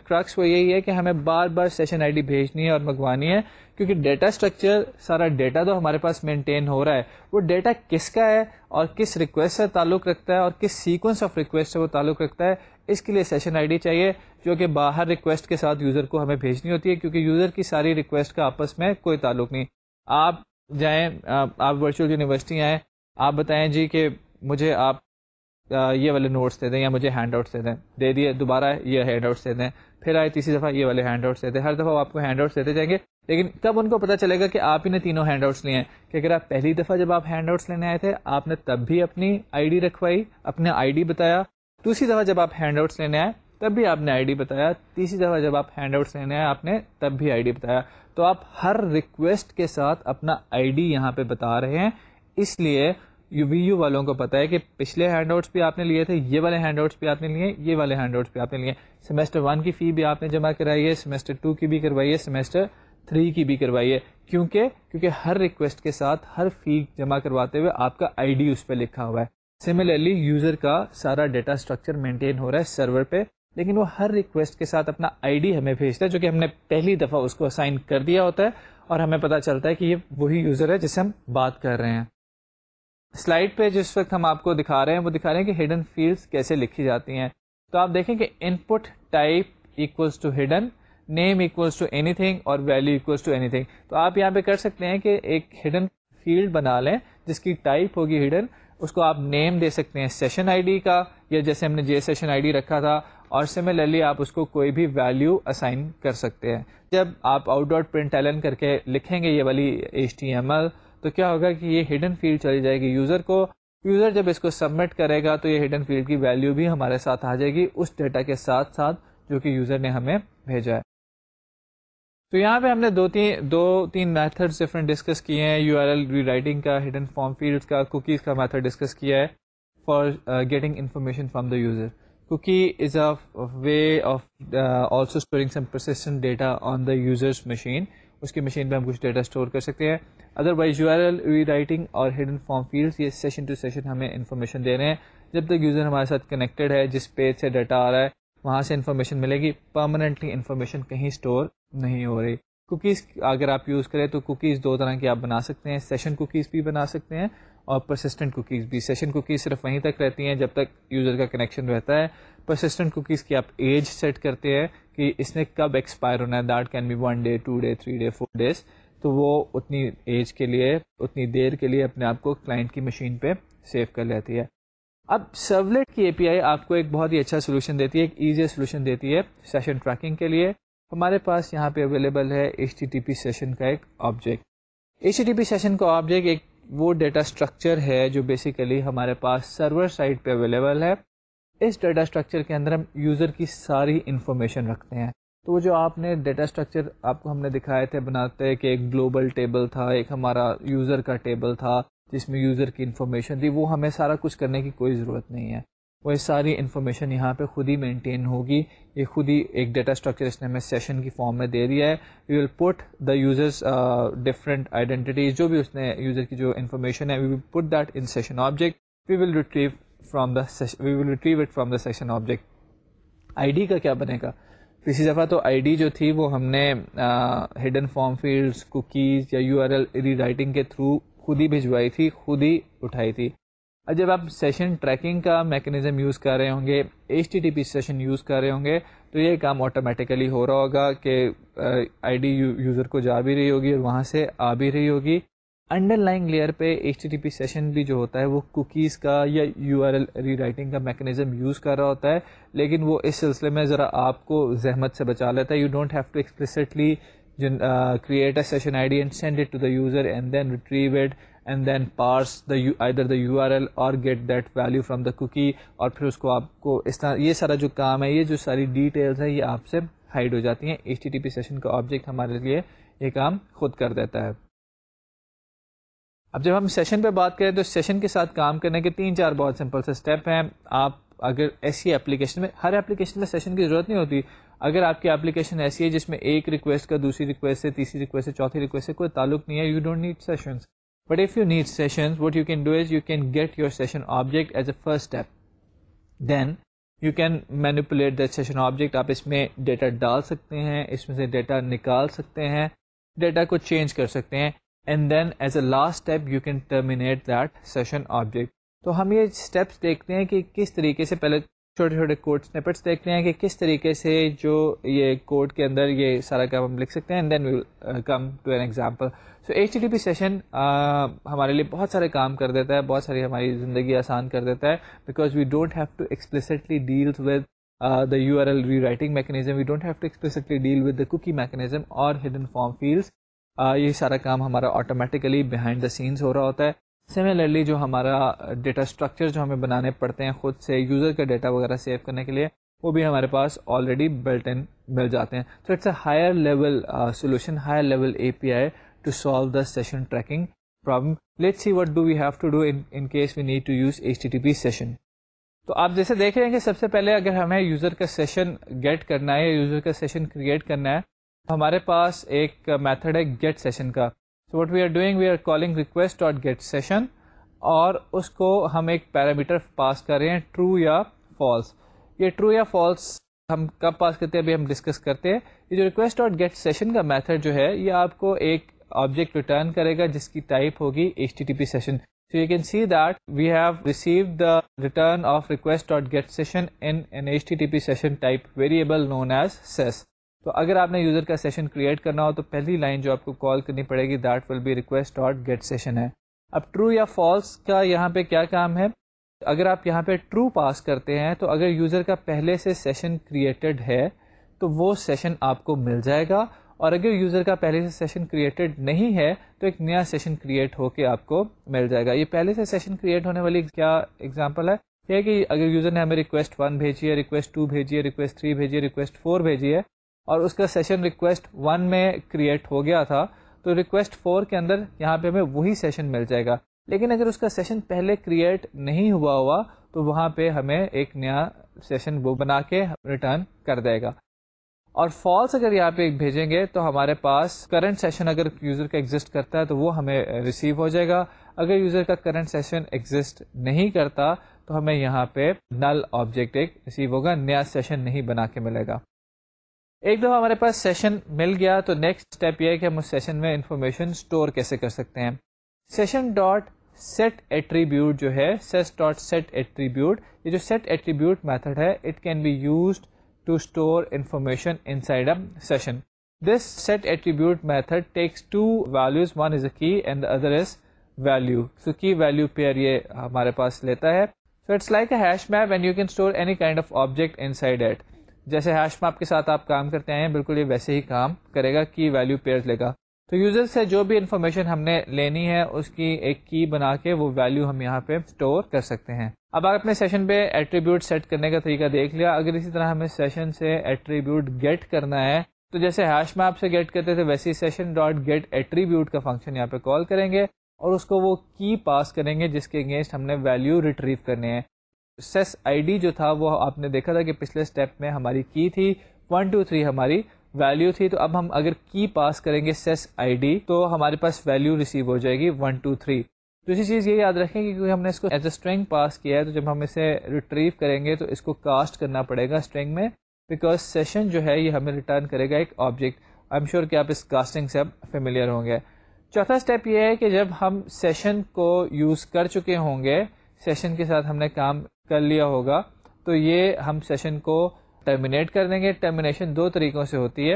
S1: کرکس وہ یہی ہے کہ ہمیں بار بار سیشن آئی ڈی بھیجنی ہے اور منگوانی ہے، کیونکہ ڈیٹا اسٹرکچر سارا ڈیٹا تو ہمارے پاس مینٹین ہو رہا ہے۔ وہ ڈیٹا کس کا ہے اور کس ریکویسٹ سے تعلق رکھتا ہے اور کس سیکوینس آف ریکویسٹ سے وہ تعلق رکھتا ہے، اس کے لیے سیشن آئی ڈی چاہیے، جو کہ باہر ریکویسٹ کے ساتھ یوزر کو ہمیں بھیجنی ہوتی ہے، کیونکہ یوزر کی ساری ریکویسٹ کا آپس میں کوئی تعلق نہیں۔ آپ جائیں آپ ورچوئل یونیورسٹی آئیں۔ آپ بتائیں جی کہ مجھے آپ یہ والے نوٹس دے دیں یا مجھے ہینڈ آؤٹس دے دیں۔ دے دیے، دوبارہ یہ ہینڈ آؤٹس دے دیں۔ پھر آئے تیسری دفعہ یہ والے ہینڈ آؤٹس دیتے ہر دفعہ آپ کو ہینڈ آؤٹس دیتے جائیں گے۔ لیکن تب ان کو پتا چلے گا کہ آپ ہی نے تینوں ہینڈ آؤٹس لیے ہیں۔ کہ اگر آپ پہلی دفعہ جب آپ ہینڈ آؤٹس لینے آئے تھے، آپ نے تب بھی اپنی آئی ڈی رکھوائی اپنے آئی ڈی بتایا۔ دوسری دفعہ جب آپ ہینڈ آؤٹس لینے آئے، تب بھی آپ نے آئی ڈی بتایا۔ تیسری دفعہ جب آپ ہینڈ آؤٹس لینے آئے، آپ نے تب بھی آئی ڈی بتایا۔ تو آپ ہر ریکویسٹ کے ساتھ اپنا آئی ڈی یہاں پہ بتا رہے ہیں۔ اس لیے یو وی یو والوں کو پتا ہے کہ پچھلے ہینڈ آؤٹس بھی آپ نے لیے تھے، یہ والے ہینڈ آؤٹس بھی آپ نے لیے، یہ والے ہینڈ آؤٹس بھی آپ نے لیے۔ سیمسٹر ون کی فی بھی آپ نے جمع کرائی ہے، سیمسٹر ٹو کی بھی کروائی ہے، سیمسٹر تھری کی بھی کروائی ہے۔ کیونکہ کیونکہ ہر ریکویسٹ کے ساتھ، ہر فی جمع کرواتے ہوئے آپ کا آئی ڈی اس پہ لکھا ہوا ہے۔ سملرلی یوزر کا سارا ڈیٹا اسٹرکچر مینٹین ہو رہا ہے سرور پہ، لیکن وہ ہر ریکویسٹ کے ساتھ اپنا آئی ڈی ہمیں بھیجتا ہے، جو کہ ہم نے پہلی دفعہ اس کو اسائن کر دیا ہوتا ہے۔ اور ہمیں پتا چلتا ہے کہ یہ وہی یوزر ہے جس سے ہم بات کر رہے ہیں۔ سلائڈ پہ جس وقت ہم آپ کو دکھا رہے ہیں، وہ دکھا رہے ہیں کہ ہڈن فیلڈس کیسے لکھی جاتی ہیں۔ تو آپ دیکھیں کہ input type equals to hidden name equals to anything اور value equals to anything تو آپ یہاں پہ کر سکتے ہیں کہ ایک ہڈن فیلڈ بنا لیں، جس کی ٹائپ ہوگی ہڈن اس کو آپ نیم دے سکتے ہیں سیشن آئی ڈی کا، یا جیسے ہم نے جے سیشن آئی ڈی رکھا تھا، اور سملرلی آپ اس کو کوئی بھی ویلو اسائن کر سکتے ہیں۔ جب آپ آؤٹ ڈاٹ پرنٹ ایلن کر کے لکھیں گے یہ والی ایچ ٹی ایم ایل تو کیا ہوگا کہ یہ ہڈن فیلڈ چلی جائے گی؟ یوزر کو یوزر جب اس کو سبمٹ کرے گا تو یہ ہڈن فیلڈ کی ویلو بھی ہمارے ساتھ آ جائے گی اس ڈیٹا کے ساتھ ساتھ جو کہ یوزر نے ہمیں بھیجا ہے۔ تو یہاں پہ ہم نے دو تین دو تین میتھڈ ڈفرنٹ ڈسکس کیے ہیں۔ U R L rewriting کا ہڈن فارم فیلڈ کا کوکیز کا میتھڈ ڈسکس کیا ہے for getting information from the user cookie is a way of also storing some persistent data on the user's machine اس کی machine پہ ہم کچھ data store کر سکتے ہیں۔ Otherwise U R L rewriting اور ہڈن فارم فیلڈ یہ session to session ہمیں انفارمیشن دے رہے ہیں۔ جب تک یوزر ہمارے ساتھ کنیکٹڈ ہے، جس پیج سے ڈیٹا آ رہا ہے، وہاں سے انفارمیشن ملے گی۔ پرماننٹلی انفارمیشن کہیں اسٹور نہیں ہو رہی۔ کوکیز اگر آپ یوز کریں تو کوکیز دو طرح کی آپ بنا سکتے ہیں۔ سیشن کوکیز بھی بنا سکتے ہیں اور پرسسٹنٹ کوکیز بھی۔ سیشن کوکیز صرف وہیں تک رہتی ہیں جب تک یوزر کا کنیکشن رہتا ہے۔ پرسسٹنٹ کوکیز کی آپ ایج سیٹ کرتے ہیں کہ اس نے کب ایکسپائر ہونا ہے that can be one day two day three day four days تو وہ اتنی ایج کے لیے، اتنی دیر کے لیے اپنے آپ کو کلائنٹ کی مشین پہ سیو کر لیتی ہے۔ اب سرولیٹ کی اے پی آئی آپ کو ایک بہت ہی اچھا سولوشن دیتی ہے، ایک ایزی سولوشن دیتی ہے سیشن ٹریکنگ کے لیے۔ ہمارے پاس یہاں پہ اویلیبل ہے H T T P session کا ایک object H T T P session کا آبجیکٹ ایک وہ ڈیٹا اسٹرکچر ہے جو بیسیکلی ہمارے پاس سرور سائٹ پہ اویلیبل ہے۔ اس ڈیٹا اسٹرکچر کے اندر ہم یوزر کی ساری انفارمیشن رکھتے ہیں۔ تو وہ جو آپ نے ڈیٹا اسٹرکچر آپ کو ہم نے دکھائے تھے، بناتے کہ ایک گلوبل ٹیبل تھا، ایک ہمارا یوزر کا ٹیبل تھا جس میں یوزر کی انفارمیشن تھی۔ وہ ہمیں سارا کچھ کرنے کی کوئی ضرورت نہیں ہے۔ وہ ساری انفارمیشن یہاں پہ خود ہی مینٹین ہوگی۔ یہ خود ہی ایک ڈیٹا اسٹرکچر اس نے ہمیں سیشن کی فارم میں دے دیا ہے۔ We will put the users different identities جو بھی اس نے یوزر کی جو انفارمیشن ہے، we will put that in session object. We will retrieve from the we will retrieve it from the session object I D کا کیا بنے گا؟ پچھلی دفعہ تو آئی ڈی جو تھی وہ ہم نے ہڈن فارم فیلڈس کوکیز یا U R L rewriting کے تھرو خود ہی بھجوائی تھی، خود ہی اٹھائی تھی۔ اور جب آپ سیشن ٹریکنگ کا میکنزم یوز کر رہے ہوں گے H T T P session use کر رہے ہوں گے، تو یہ کام آٹومیٹیکلی ہو رہا ہوگا کہ آئی ڈی یوزر کو جا بھی رہی ہوگی اور وہاں سے آ بھی رہی ہوگی۔ انڈر لائن لیئر پہ H T T P session بھی جو ہوتا ہے وہ کوکیز کا یا U R L rewriting کا میکنزم یوز کر رہا ہوتا ہے، لیکن وہ اس سلسلے میں ذرا آپ کو زحمت سے بچا لیتا ہے۔ You don't have to explicitly create a session I D and send it to the user and then retrieve it and then parse the other the U R L or get that value from the cookie اور پھر اس کو آپ کو اس طرح، یہ سارا جو کام ہے، یہ جو ساری ڈیٹیلس ہے یہ آپ سے ہائڈ ہو جاتی ہیں۔ H T T P session کا آبجیکٹ ہمارے لیے یہ کام خود کر دیتا ہے۔ اب جب ہم سیشن پہ بات کریں تو سیشن کے ساتھ کام کرنے کے تین چار بہت سمپل سے اسٹیپ ہیں۔ آپ اگر ایسی اپلیکیشن میں ہر اپلیکیشن میں سیشن کی ضرورت نہیں ہوتی۔ اگر آپ کی اپلیکیشن ایسی ہے جس میں ایک ریکویسٹ کا دوسری ریکویسٹ سے تیسری ریکویسٹ سے چوتھی ریکویسٹ سے کوئی تعلق نہیں ہے you don't need sessions But if you need sessions, what you can do is you can get your session object as a first step. Then you can manipulate that session object. آپ اس میں data ڈال سکتے ہیں اس میں سے data نکال سکتے ہیں۔ ڈیٹا کو چینج کر سکتے ہیں۔ And then as a last step you can terminate that session object تو ہم یہ اسٹیپس دیکھتے ہیں کہ کس طریقے سے پہلے چھوٹے چھوٹے کوڈ اسنیپٹس دیکھتے ہیں کہ کس طریقے سے جو یہ کوڈ کے اندر یہ سارا کام ہم لکھ سکتے ہیں. And then we'll come to an example so H T P session ہمارے لیے بہت سارے کام کر دیتا ہے. بہت ساری ہماری زندگی آسان کر دیتا ہے. Because we don't have to explicitly deals with the U R L rewriting mechanism we don't have to explicitly deal with the cookie mechanism اور ہڈن فارم فیلڈس یہ سارا کام ہمارا آٹومیٹیکلی بہائنڈ دا سینس ہو رہا ہوتا ہے۔ Similarly جو ہمارا ڈیٹا اسٹرکچر جو ہمیں بنانے پڑتے ہیں خود سے یوزر کا ڈیٹا وغیرہ سیو کرنے کے لیے، وہ بھی ہمارے پاس آلریڈی بلٹ ان مل جاتے ہیں۔ تو it's a higher level solution higher level A P I to solve the session tracking problem let see what do we have to do in case we need to use H T T P session تو آپ جیسے دیکھ رہے ہیں کہ سب سے پہلے اگر ہمیں یوزر کا سیشن گیٹ کرنا ہے یا یوزر کا سیشن کریٹ کرنا ہے ہمارے پاس ایک میتھڈ ہے گیٹ سیشن کا۔ So what we are doing we are calling request dot get session اور اس کو ہم ایک پیرامیٹر پاس کر رہے ہیں ٹرو یا فالس یہ ٹرو یا فالس ہم کب پاس کرتے ہیں؟ ابھی ہم ڈسکس کرتے ہیں۔ یہ جو ریکویسٹ ڈاٹ گیٹ سیشن کا میتھڈ جو ہے، یہ آپ کو ایک آبجیکٹ ریٹرن کرے گا، جس کی ٹائپ ہوگی H T T P session so you So you can see that we have received the return of request dot get session in an HTTP session type variable known as ses. تو اگر آپ نے user کا session create کرنا ہو تو پہلی line جو آپ کو کال کرنی پڑے گی that will be request dot get session ہے۔ اب ٹرو یا فالس کا یہاں پہ کیا کام ہے؟ اگر آپ یہاں پہ ٹرو پاس کرتے ہیں تو اگر یوزر کا پہلے سے سیشن کریٹڈ ہے تو وہ سیشن آپ کو مل جائے گا۔ اور اگر یوزر کا پہلے سے سیشن کریٹڈ نہیں ہے تو ایک نیا سیشن کریٹ ہو کے آپ کو مل جائے گا۔ یہ پہلے سے سیشن کریٹ ہونے والی کیا ایگزامپل ہے؟ یہ کہ اگر یوزر نے ہمیں ریکویسٹ ون بھیجی ہے ریکویسٹ ٹو بھیجی ہے ریکویسٹ تھری بھیجی ہے ریکویسٹ فور بھیجی ہے اور اس کا سیشن ریکویسٹ ون میں کریٹ ہو گیا تھا، تو ریکویسٹ فور کے اندر یہاں پہ ہمیں وہی سیشن مل جائے گا۔ لیکن اگر اس کا سیشن پہلے کریٹ نہیں ہوا ہوا، تو وہاں پہ ہمیں ایک نیا سیشن وہ بنا کے ریٹرن کر دے گا۔ اور فالس اگر یہاں پہ بھیجیں گے، تو ہمارے پاس کرنٹ سیشن اگر یوزر کا ایگزٹ کرتا ہے، تو وہ ہمیں ریسیو ہو جائے گا۔ اگر یوزر کا کرنٹ سیشن ایگزٹ نہیں کرتا، تو ہمیں یہاں پہ نل آبجیکٹ ایک ریسیو ہوگا، نیا سیشن نہیں بنا کے ملے گا۔ ایک دفعہ ہمارے پاس سیشن مل گیا تو نیکسٹ اسٹیپ یہ ہے کہ ہم اس سیشن میں انفارمیشن اسٹور کیسے کر سکتے ہیں۔ سیشن ڈاٹ سیٹ ایٹریبیوٹ جو ہے سیس ڈاٹ سیٹ ایٹریبیوٹ یہ جو سیٹ ایٹریبیوٹ میتھڈ ہے it can be used to store information inside a session this set attribute method takes two values one is a key and the other is value so key value pair یہ ہمارے پاس لیتا ہے۔ So it's like a hash map and you can store any kind of object inside it جیسے hash map کے ساتھ آپ کام کرتے ہیں، بالکل یہ ویسے ہی کام کرے گا کی ویلو پیئر لے گا۔ تو یوزر سے جو بھی انفارمیشن ہم نے لینی ہے، اس کی ایک کی بنا کے وہ ویلو ہم یہاں پہ اسٹور کر سکتے ہیں۔ اب آپ اپنے سیشن پہ ایٹریبیوٹ سیٹ کرنے کا طریقہ دیکھ لیا۔ اگر اسی طرح ہمیں سیشن سے ایٹریبیوٹ گیٹ کرنا ہے، تو جیسے ہیش میپ سے گیٹ کرتے تھے، ویسے سیشن ڈاٹ گیٹ ایٹریبیوٹ کا فنکشن یہاں پہ کال کریں گے اور اس کو وہ کی پاس کریں گے، جس کے اگینسٹ ہم نے ویلو ریٹریو کرنے ہیں۔ سیس آئی ڈی جو تھا وہ آپ نے دیکھا تھا کہ پچھلے اسٹیپ میں ہماری کی تھی ون ٹو تھری ہماری ویلو تھی، تو اب ہم اگر کی پاس کریں گے سیس آئی ڈی تو ہمارے پاس ویلو ریسیو ہو جائے گی ون ٹو تھری دوسری چیز یہ یاد رکھیں کہ کیونکہ ہم نے اس کو ایز اے اسٹرنگ پاس کیا ہے، تو جب ہم اسے ریٹریو کریں گے تو اس کو کاسٹ کرنا پڑے گا اسٹرنگ میں۔ بیکاز سیشن جو ہے، یہ ہمیں ریٹرن کرے گا ایک آبجیکٹ آئی ایم شیور کہ آپ اس کاسٹنگ سے اب فیملیئر ہوں گے۔ چوتھا اسٹیپ یہ ہے کہ جب ہم سیشن کو یوز کر چکے ہوں گے سیشن کے ساتھ ہم نے کام کر لیا ہوگا۔ تو یہ ہم سیشن کو ٹرمینیٹ کر دیں گے۔ ٹرمینیشن دو طریقوں سے ہوتی ہے۔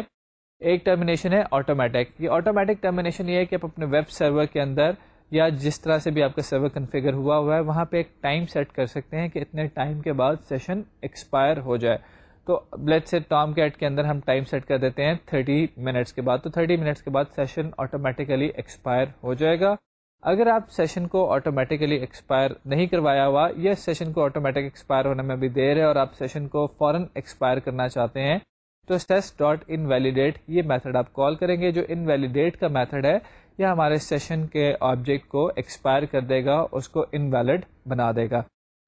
S1: ایک ٹرمینیشن ہے آٹومیٹک یہ آٹومیٹک ٹرمینیشن یہ ہے کہ آپ اپنے ویب سرور کے اندر یا جس طرح سے بھی آپ کا سرور کنفیگر ہوا ہوا ہے، وہاں پہ ایک ٹائم سیٹ کر سکتے ہیں کہ اتنے ٹائم کے بعد سیشن ایکسپائر ہو جائے۔ تو بلیٹ سے ٹام کیٹ کے اندر ہم ٹائم سیٹ کر دیتے ہیں 30 منٹس کے بعد۔ تو 30 منٹس کے بعد سیشن آٹومیٹیکلی ایکسپائر ہو جائے گا۔ اگر آپ سیشن کو آٹومیٹیکلی ایکسپائر نہیں کروایا ہوا یا سیشن کو آٹومیٹک ایکسپائر ہونے میں بھی دیر ہے اور آپ سیشن کو فوراً ایکسپائر کرنا چاہتے ہیں، تو سیس ڈاٹ ان ویلیڈیٹ یہ میتھڈ آپ کال کریں گے، جو ان ویلیڈیٹ کا میتھڈ ہے، یہ ہمارے سیشن کے آبجیکٹ کو ایکسپائر کر دے گا، اس کو ان ویلڈ بنا دے گا۔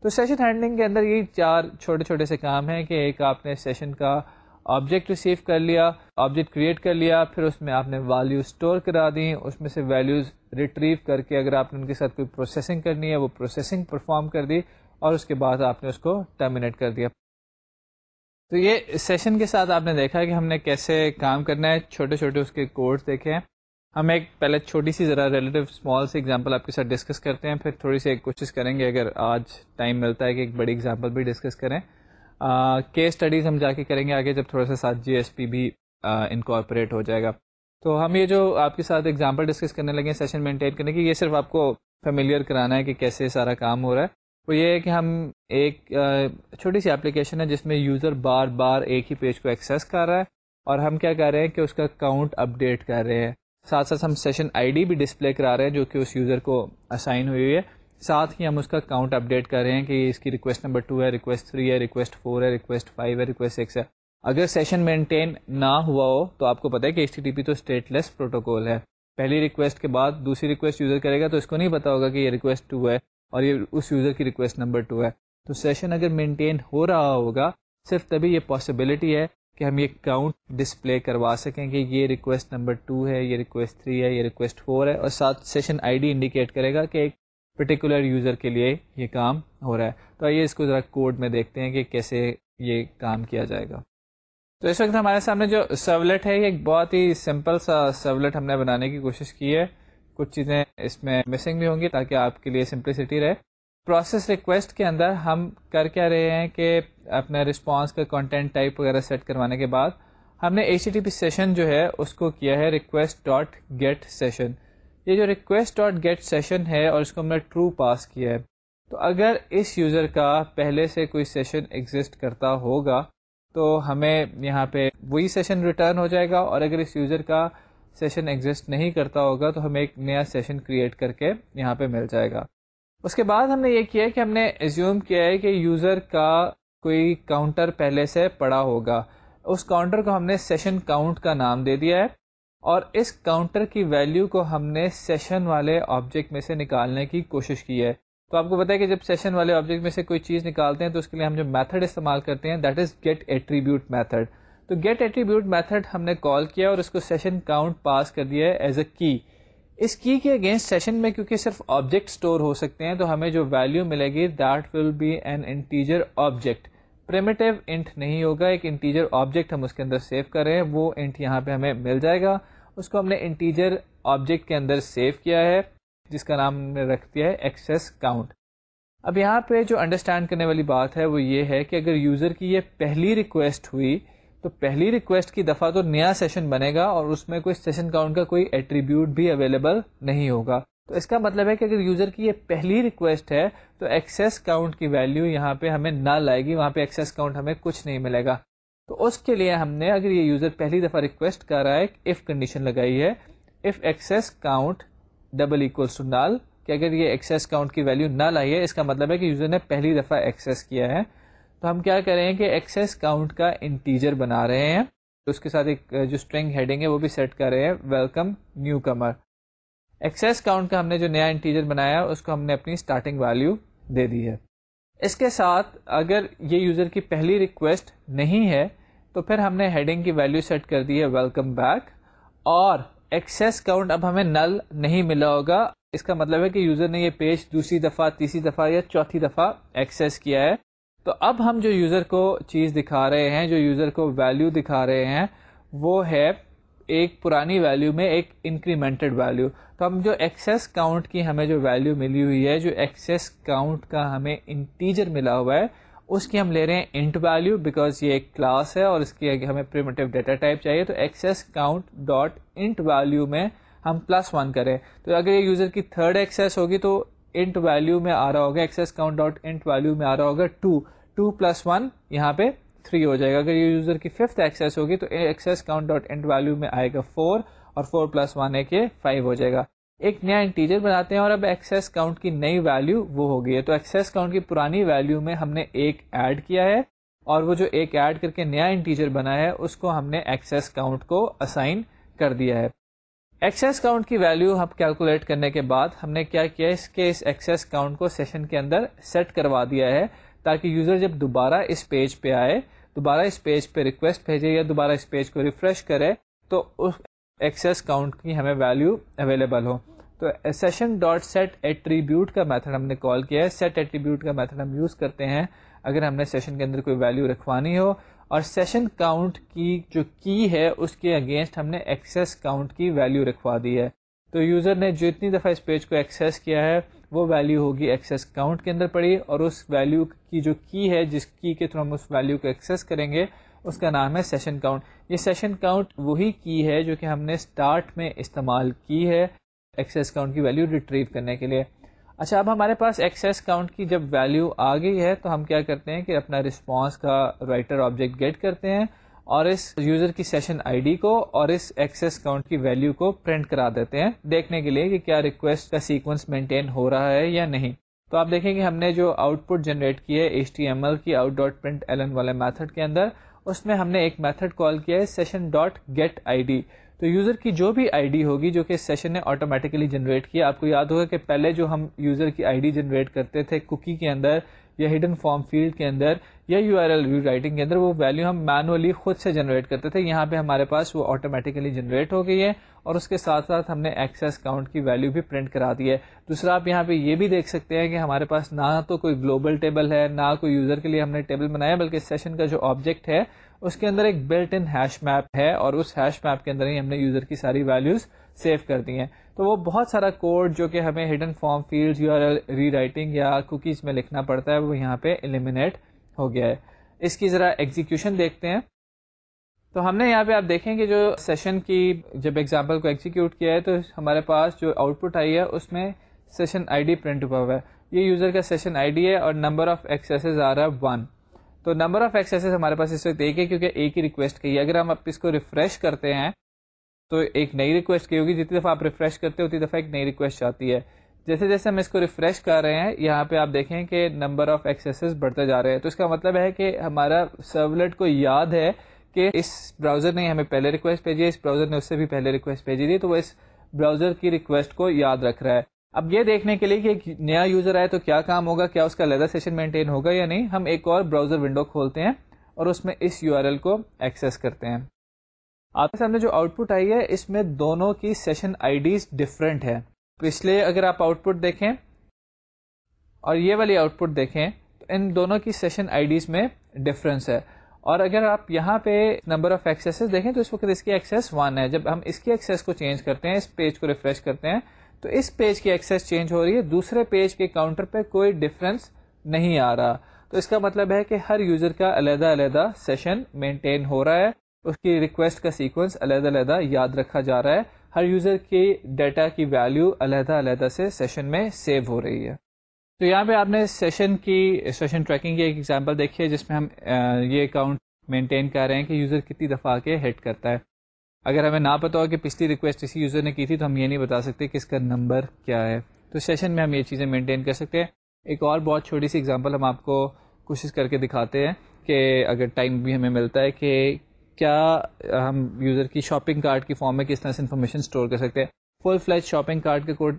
S1: تو سیشن ہینڈلنگ کے اندر یہ چار چھوٹے چھوٹے سے کام ہیں کہ ایک آپ نے سیشن کا آبجیکٹ ریسیو کر لیا آبجیکٹ کریٹ کر لیا، پھر اس میں آپ نے ویلیو اسٹور کرا دی اس میں سے ویلیوز ریٹریو کر کے اگر آپ نے ان کے ساتھ کوئی پروسیسنگ کرنی ہے، وہ پروسیسنگ پرفارم کر دی اور اس کے بعد آپ نے اس کو ٹرمینیٹ کر دیا۔ تو یہ سیشن کے ساتھ آپ نے دیکھا کہ ہم نے کیسے کام کرنا ہے۔ چھوٹے چھوٹے اس کے کوڈ دیکھے ہیں۔ ہم ایک پہلے چھوٹی سی ذرا ریلیٹیو اسمال سی ایگزامپل آپ کے ساتھ ڈسکس کرتے ہیں۔ پھر تھوڑی سی ایک کوشش کریں گے اگر آج ٹائم ملتا ہے کہ ایک بڑی ایگزامپل بھی ڈسکس کریں۔ کیس اسٹڈیز ہم جا کے کریں گے آگے جب تھوڑا سا ساتھ جی ایس پی بھی انکارپوریٹ ہو جائے گا۔ تو ہم یہ جو آپ کے ساتھ ایگزامپل ڈسکس کرنے لگے ہیں سیشن مینٹین کرنے کی، یہ صرف آپ کو فیملیئر کرانا ہے کہ کیسے سارا کام ہو رہا ہے۔ وہ یہ ہے کہ ہم ایک چھوٹی سی اپلیکیشن ہے جس میں یوزر بار بار ایک ہی پیج کو ایکسیس کر رہا ہے۔ اور ہم کیا کر رہے ہیں کہ اس کا کاؤنٹ اپڈیٹ کر رہے ہیں۔ ساتھ ساتھ ہم سیشن آئی ڈی بھی ڈسپلے کرا رہے ہیں جو کہ اس یوزر کو اسائن ہوئی ہوئی ہے۔ ساتھ ہی ہم اس کا کاؤنٹ اپڈیٹ کر رہے ہیں کہ اس کی ریکویسٹ نمبر ٹو ہے ریکویسٹ تھری ہے ریکویسٹ فور ہے ریکویسٹ فائیو ہے ریکویسٹ سکس ہے۔ اگر سیشن مینٹین نہ ہوا ہو تو آپ کو پتا ہے کہ ایچ ٹی ٹی پی تو اسٹیٹ لیس پروٹوکول ہے۔ پہلی ریکویسٹ کے بعد دوسری ریکویسٹ یوزر کرے گا تو اس کو نہیں پتا ہوگا کہ یہ ریکویسٹ ٹو ہے اور یہ اس یوزر کی ریکویسٹ نمبر ٹو ہے۔ تو سیشن اگر مینٹین ہو رہا ہوگا، صرف تبھی یہ پاسبلٹی ہے کہ ہم یہ کاؤنٹ ڈسپلے کروا سکیں کہ یہ ریکویسٹ نمبر ٹو ہے، یہ ریکویسٹ تھری ہے، یہ ریکویسٹ فور ہے۔ اور ساتھ سیشن آئی ڈی انڈیکیٹ کرے گا کہ ایک پرٹیکولر یوزر کے لیے یہ کام ہو رہا ہے۔ تو آئیے اس کو ذرا کوڈ میں دیکھتے ہیں کہ کیسے یہ کام کیا جائے گا۔ تو اس وقت ہمارے سامنے جو سرولیٹ ہے، یہ ایک بہت ہی سمپل سا سرولیٹ ہم نے بنانے کی کوشش کی ہے۔ کچھ چیزیں اس میں مسنگ بھی ہوں گی تاکہ آپ کے لیے سمپلسٹی رہے۔ پروسیس ریکویسٹ کے اندر ہم کر کیا رہے ہیں کہ اپنا رسپانس کا کانٹینٹ ٹائپ وغیرہ سیٹ کروانے کے بعد ہم نے ایچ ٹی پی سیشن جو ہے، اس کو کیا ہے ریکویسٹ ڈاٹ گیٹ سیشن یہ جو ریکویسٹ ڈاٹ گیٹ سیشن ہے اور اس کو ہم نے ٹرو پاس کیا ہے، تو اگر اس یوزر کا پہلے سے کوئی سیشن ایگزسٹ کرتا ہوگا، تو ہمیں یہاں پہ وہی سیشن ریٹرن ہو جائے گا اور اگر اس یوزر کا سیشن ایگزسٹ نہیں کرتا ہوگا، تو ہمیں ایک نیا سیشن کریٹ کر کے یہاں پہ مل جائے گا۔ اس کے بعد ہم نے یہ کیا کہ ہم نے ایزیوم کیا ہے کہ یوزر کا کوئی کاؤنٹر پہلے سے پڑا ہوگا۔ اس کاؤنٹر کو ہم نے سیشن کاؤنٹ کا نام دے دیا ہے۔ اور اس کاؤنٹر کی ویلیو کو ہم نے سیشن والے آبجیکٹ میں سے نکالنے کی کوشش کی ہے۔ تو آپ کو پتا ہے کہ جب سیشن والے آبجیکٹ میں سے کوئی چیز نکالتے ہیں تو اس کے لیے ہم جو میتھڈ استعمال کرتے ہیں that is get attribute method تو گیٹ ایٹریبیوٹ میتھڈ ہم نے کال کیا اور اس کو سیشن کاؤنٹ پاس کر دیا ہے ایز اے کی اس کی کے اگینسٹ سیشن میں کیونکہ صرف آبجیکٹ اسٹور ہو سکتے ہیں، تو ہمیں جو ویلیو ملے گی that will be an integer object primitive int نہیں ہوگا، ایک انٹیجر آبجیکٹ ہم اس کے اندر سیو کر رہے ہیں وہ انٹ یہاں پہ ہمیں مل جائے گا۔ اس کو ہم نے انٹیجر آبجیکٹ کے اندر سیو کیا ہے، جس کا نام نے رکھ دیا ہے ایکسیس کاؤنٹ۔ اب یہاں پہ جو انڈرسٹینڈ کرنے والی بات ہے، وہ یہ ہے کہ اگر یوزر کی یہ پہلی ریکویسٹ ہوئی، تو پہلی ریکویسٹ کی دفعہ تو نیا سیشن بنے گا اور اس میں کوئی سیشن کاؤنٹ کا کوئی ایٹریبیوٹ بھی اویلیبل نہیں ہوگا۔ تو اس کا مطلب ہے کہ اگر یوزر کی یہ پہلی ریکویسٹ ہے، تو ایکسیس کاؤنٹ کی ویلیو یہاں پہ ہمیں نہ لائے گی، وہاں پہ ایکسیس کاؤنٹ ہمیں کچھ نہیں ملے گا۔ تو اس کے لیے ہم نے اگر یہ یوزر پہلی دفعہ ریکویسٹ کر رہا ہے اف کنڈیشن لگائی ہے if access count double equal to null کہ اگر یہ ایکسیس کاؤنٹ کی ویلیو نہ لائی ہے، اس کا مطلب ہے کہ یوزر نے پہلی دفعہ ایکسیس کیا ہے۔ تو ہم کیا کریں کہ ایکسیس کاؤنٹ کا انٹیجر بنا رہے ہیں۔ اس کے ساتھ ایک، جو اسٹرنگ ہیڈنگ ہے، وہ بھی سیٹ کر رہے ہیں۔ Welcome newcomer access count کا ہم نے جو نیا انٹیجر بنایا، اس کو ہم نے اپنی اسٹارٹنگ ویلو دے دی ہے۔ اس کے ساتھ اگر یہ یوزر کی پہلی ریکویسٹ نہیں ہے، تو پھر ہم نے ہیڈنگ کی ویلو سیٹ کر دی ہے ویلکم بیک اور ایکسیس کاؤنٹ اب ہمیں نل نہیں ملا ہوگا۔ اس کا مطلب ہے کہ یوزر نے یہ پیج دوسری دفعہ، تیسری دفعہ یا چوتھی دفعہ ایکسیس کیا ہے۔ تو اب ہم جو یوزر کو چیز دکھا رہے ہیں، جو یوزر کو ویلو دکھا رہے ہیں، وہ ہے ایک پرانی ویلو میں ایک انکریمنٹڈ ویلو تو ہم جو ایکسیس کاؤنٹ کی ہمیں جو ویلو ملی ہوئی ہے، جو ایکسیس کاؤنٹ کا ہمیں انٹیجر ملا ہوا ہے، اس کی ہم لے رہے ہیں انٹ ویلو بیکاز یہ ایک کلاس ہے اور اس کی ہمیں پریمیٹیو ڈیٹا ٹائپ چاہیے تو access count dot int value میں ہم پلس ون کریں۔ تو اگر یہ یوزر کی تھرڈ ایکسیس ہوگی تو انٹ ویلو میں آ رہا ہوگا access count dot int value میں آ رہا ہوگا ٹو ٹو پلس ون یہاں پہ تھری ہو جائے گا۔ اگر یہ یوزر کی ففتھ ایکسیس ہوگی تو access count dot int value میں آئے گا فور اور فور پلس ون ہے کہ فائیو ہو جائے گا۔ ایک نیا انٹیجر بناتے ہیں اور اب ایکسیس کاؤنٹ کی نئی ویلو وہ ہو گئی ہے۔ تو ایکسیس کاؤنٹ کی پرانی ویلو میں ہم نے ایک ایڈ کیا ہے اور وہ جو ایک ایڈ کر کے نیا انٹیجر بنا ہے اس کو ہم نے ایکسیس کاؤنٹ کو اسائن کر دیا ہے۔ ایکسیس کاؤنٹ کی ویلو ہم کیلکولیٹ کرنے کے بعد ہم نے کیا کیا اس کے اس ایکسیس کاؤنٹ کو سیشن کے اندر سیٹ کروا دیا ہے۔ تاکہ یوزر جب دوبارہ اس پیج پہ آئے، دوبارہ اس پیج پہ ریکویسٹ بھیجے یا دوبارہ اس پیج کو ریفریش کرے، تو اس ایکسیس کاؤنٹ کی ہمیں ویلو اویلیبل ہو۔ تو سیشن ڈاٹ سیٹ ایٹریبیوٹ کا میتھڈ ہم نے کال کیا ہے۔ سیٹ ایٹریبیوٹ کا میتھڈ ہم یوز کرتے ہیں اگر ہم نے سیشن کے اندر کوئی ویلو رکھوانی ہو۔ اور سیشن کاؤنٹ کی جو کی ہے، اس کے اگینسٹ ہم نے ایکسیس کاؤنٹ کی ویلو رکھوا دی ہے۔ تو یوزر نے جو اتنی دفعہ اس پیج کو ایکسیس کیا ہے وہ ویلیو ہوگی ایکسیس کاؤنٹ کے اندر پڑی اور اس ویلیو کی جو کی ہے، جس کی کے تھرو ہم اس ویلیو کو ایکسیس کریں گے، اس کا نام ہے سیشن کاؤنٹ یہ سیشن کاؤنٹ وہی کی ہے جو کہ ہم نے اسٹارٹ میں استعمال کی ہے ایکسیس کاؤنٹ کی ویلیو ریٹریو کرنے کے لیے۔ اچھا اب ہمارے پاس ایکسیس کاؤنٹ کی جب ویلیو آ گئی ہے تو ہم کیا کرتے ہیں کہ اپنا رسپانس کا رائٹر آبجیکٹ گیٹ کرتے ہیں۔ اور اس یوزر کی سیشن آئی ڈی کو اور اس ایکسیس کاؤنٹ کی ویلیو کو پرنٹ کرا دیتے ہیں دیکھنے کے لیے کہ کیا ریکویسٹ کا سیکوینس مینٹین ہو رہا ہے یا نہیں۔ تو آپ دیکھیں کہ ہم نے جو آؤٹ پٹ جنریٹ کی ہے ایچ ٹی ایم ایل کی out dot print L N والے میتھڈ کے اندر، اس میں ہم نے ایک میتھڈ کال کیا ہے session dot get I D تو یوزر کی جو بھی آئی ڈی ہوگی جو کہ سیشن نے آٹومیٹیکلی جنریٹ کیا آپ کو یاد ہوگا کہ پہلے جو ہم یوزر کی آئی ڈی جنریٹ کرتے تھے کوکی کے اندر یا ہڈن فارم فیلڈ کے اندر یا U R L view writing کے اندر، وہ ویلو ہم مینولی خود سے جنریٹ کرتے تھے۔ یہاں پہ ہمارے پاس وہ آٹومیٹیکلی جنریٹ ہو گئی ہے اور اس کے ساتھ ساتھ ہم نے ایکسیس کاؤنٹ کی ویلو بھی پرنٹ کرا دی ہے۔ دوسرا، آپ یہاں پہ یہ بھی دیکھ سکتے ہیں کہ ہمارے پاس نہ تو کوئی گلوبل ٹیبل ہے، نہ کوئی یوزر کے لیے ہم نے ٹیبل بنایا، بلکہ سیشن کا جو آبجیکٹ ہے، اس کے اندر ایک بلٹ ان ہیش میپ ہے اور اس ہیش میپ کے اندر ہی ہم نے یوزر کی ساری ویلوز سیو کر دی ہیں۔ تو وہ بہت سارا کوڈ جو کہ ہمیں hidden form field U R rewriting یا کوکیز میں لکھنا پڑتا ہے، وہ یہاں پہ ایلیمینیٹ ہو گیا ہے۔ اس کی ذرا ایگزیکیوشن دیکھتے ہیں۔ تو ہم نے یہاں پہ آپ دیکھیں کہ جو سیشن کی جب ایگزامپل کو ایگزیکیوٹ کیا ہے، تو ہمارے پاس جو آؤٹ پٹ آئی ہے، اس میں سیشن آئی ڈی پرنٹ ہوا ہوا ہے۔ یہ یوزر کا سیشن آئی ڈی ہے اور نمبر آف ایکسیسز آ رہا ہے ون تو نمبر آف ایکسیسز ہمارے پاس اس وقت ایک ہے، کیونکہ ایک ہی ریکویسٹ کی ہے۔ اگر ہم اس کو ریفریش کرتے ہیں تو ایک نئی ریکویسٹ کی ہوگی، جتنی دفعہ آپ ریفریش کرتے ہیں اتنی دفعہ ایک نئی ریکویسٹ آتی ہے۔ جیسے جیسے ہم اس کو ریفریش کر رہے ہیں، یہاں پہ آپ دیکھیں کہ نمبر آف ایکسیسز بڑھتے جا رہے ہیں۔ تو اس کا مطلب ہے کہ ہمارا سرولیٹ کو یاد ہے کہ اس براؤزر نے ہمیں پہلے ریکویسٹ بھیجی ہے اس براؤزر نے اس سے بھی پہلے ریکویسٹ بھیجی تھی، تو وہ اس براؤزر کی ریکویسٹ کو یاد رکھ رہا ہے۔ اب یہ دیکھنے کے لیے کہ ایک نیا یوزر آئے تو کیا کام ہوگا؟ کیا اس کا لیدر سیشن مینٹین ہوگا یا نہیں؟ ہم ایک اور براؤزر ونڈو کھولتے ہیں اور اس میں اس یو آر ایل کو ایکسیس کرتے ہیں۔ آپ کے سامنے جو آؤٹ پٹ آئی ہے، اس میں دونوں کی سیشن آئی ڈیز ڈفرینٹ ہے پچھلے اگر آپ آؤٹ پٹ دیکھیں، اور یہ والی آؤٹ پٹ دیکھیں، تو ان دونوں کی سیشن آئی ڈیز میں ڈفرینس ہے۔ اور اگر آپ یہاں پہ نمبر آف ایکسیس دیکھیں، تو اس وقت اس کی ایکسیس ون ہے۔ جب ہم اس کی ایکسیس کو چینج کرتے ہیں، اس پیج کو ریفریش کرتے ہیں، تو اس پیج کی ایکسیس چینج ہو رہی ہے۔ دوسرے پیج کے کاؤنٹر پہ کوئی ڈفرینس نہیں آ رہا۔ تو اس کا مطلب ہے کہ ہر یوزر کا علیحدہ علیحدہ سیشن مینٹین ہو رہا ہے۔ اس کی ریکویسٹ کا سیکوینس علیحدہ علیحدہ یاد رکھا جا رہا ہے۔ ہر یوزر کی ڈیٹا کی ویلیو علیحدہ علیحدہ سے سیشن میں سیو ہو رہی ہے۔ تو یہاں پہ آپ نے سیشن کی سیشن ٹریکنگ کی ایک ایگزامپل دیکھی ہے جس میں ہم یہ اکاؤنٹ مینٹین کر رہے ہیں کہ یوزر کتنی دفعہ آ کے ہٹ کرتا ہے۔ اگر ہمیں نہ پتا ہو کہ پچھلی ریکویسٹ اسی یوزر نے کی تھی تو ہم یہ نہیں بتا سکتے کہ اس کا نمبر کیا ہے۔ تو سیشن میں ہم یہ چیزیں مینٹین کر سکتے ہیں۔ ایک اور بہت چھوٹی سی ایگزامپل ہم آپ کو کوشش کر کے دکھاتے ہیں کہ اگر ٹائم بھی ہمیں ملتا ہے کہ کیا ہم یوزر کی شاپنگ کارڈ کی فارم میں کس طرح سے انفارمیشن اسٹور کر سکتے ہیں؟ فل فلیج شاپنگ کارڈ کا کوڈ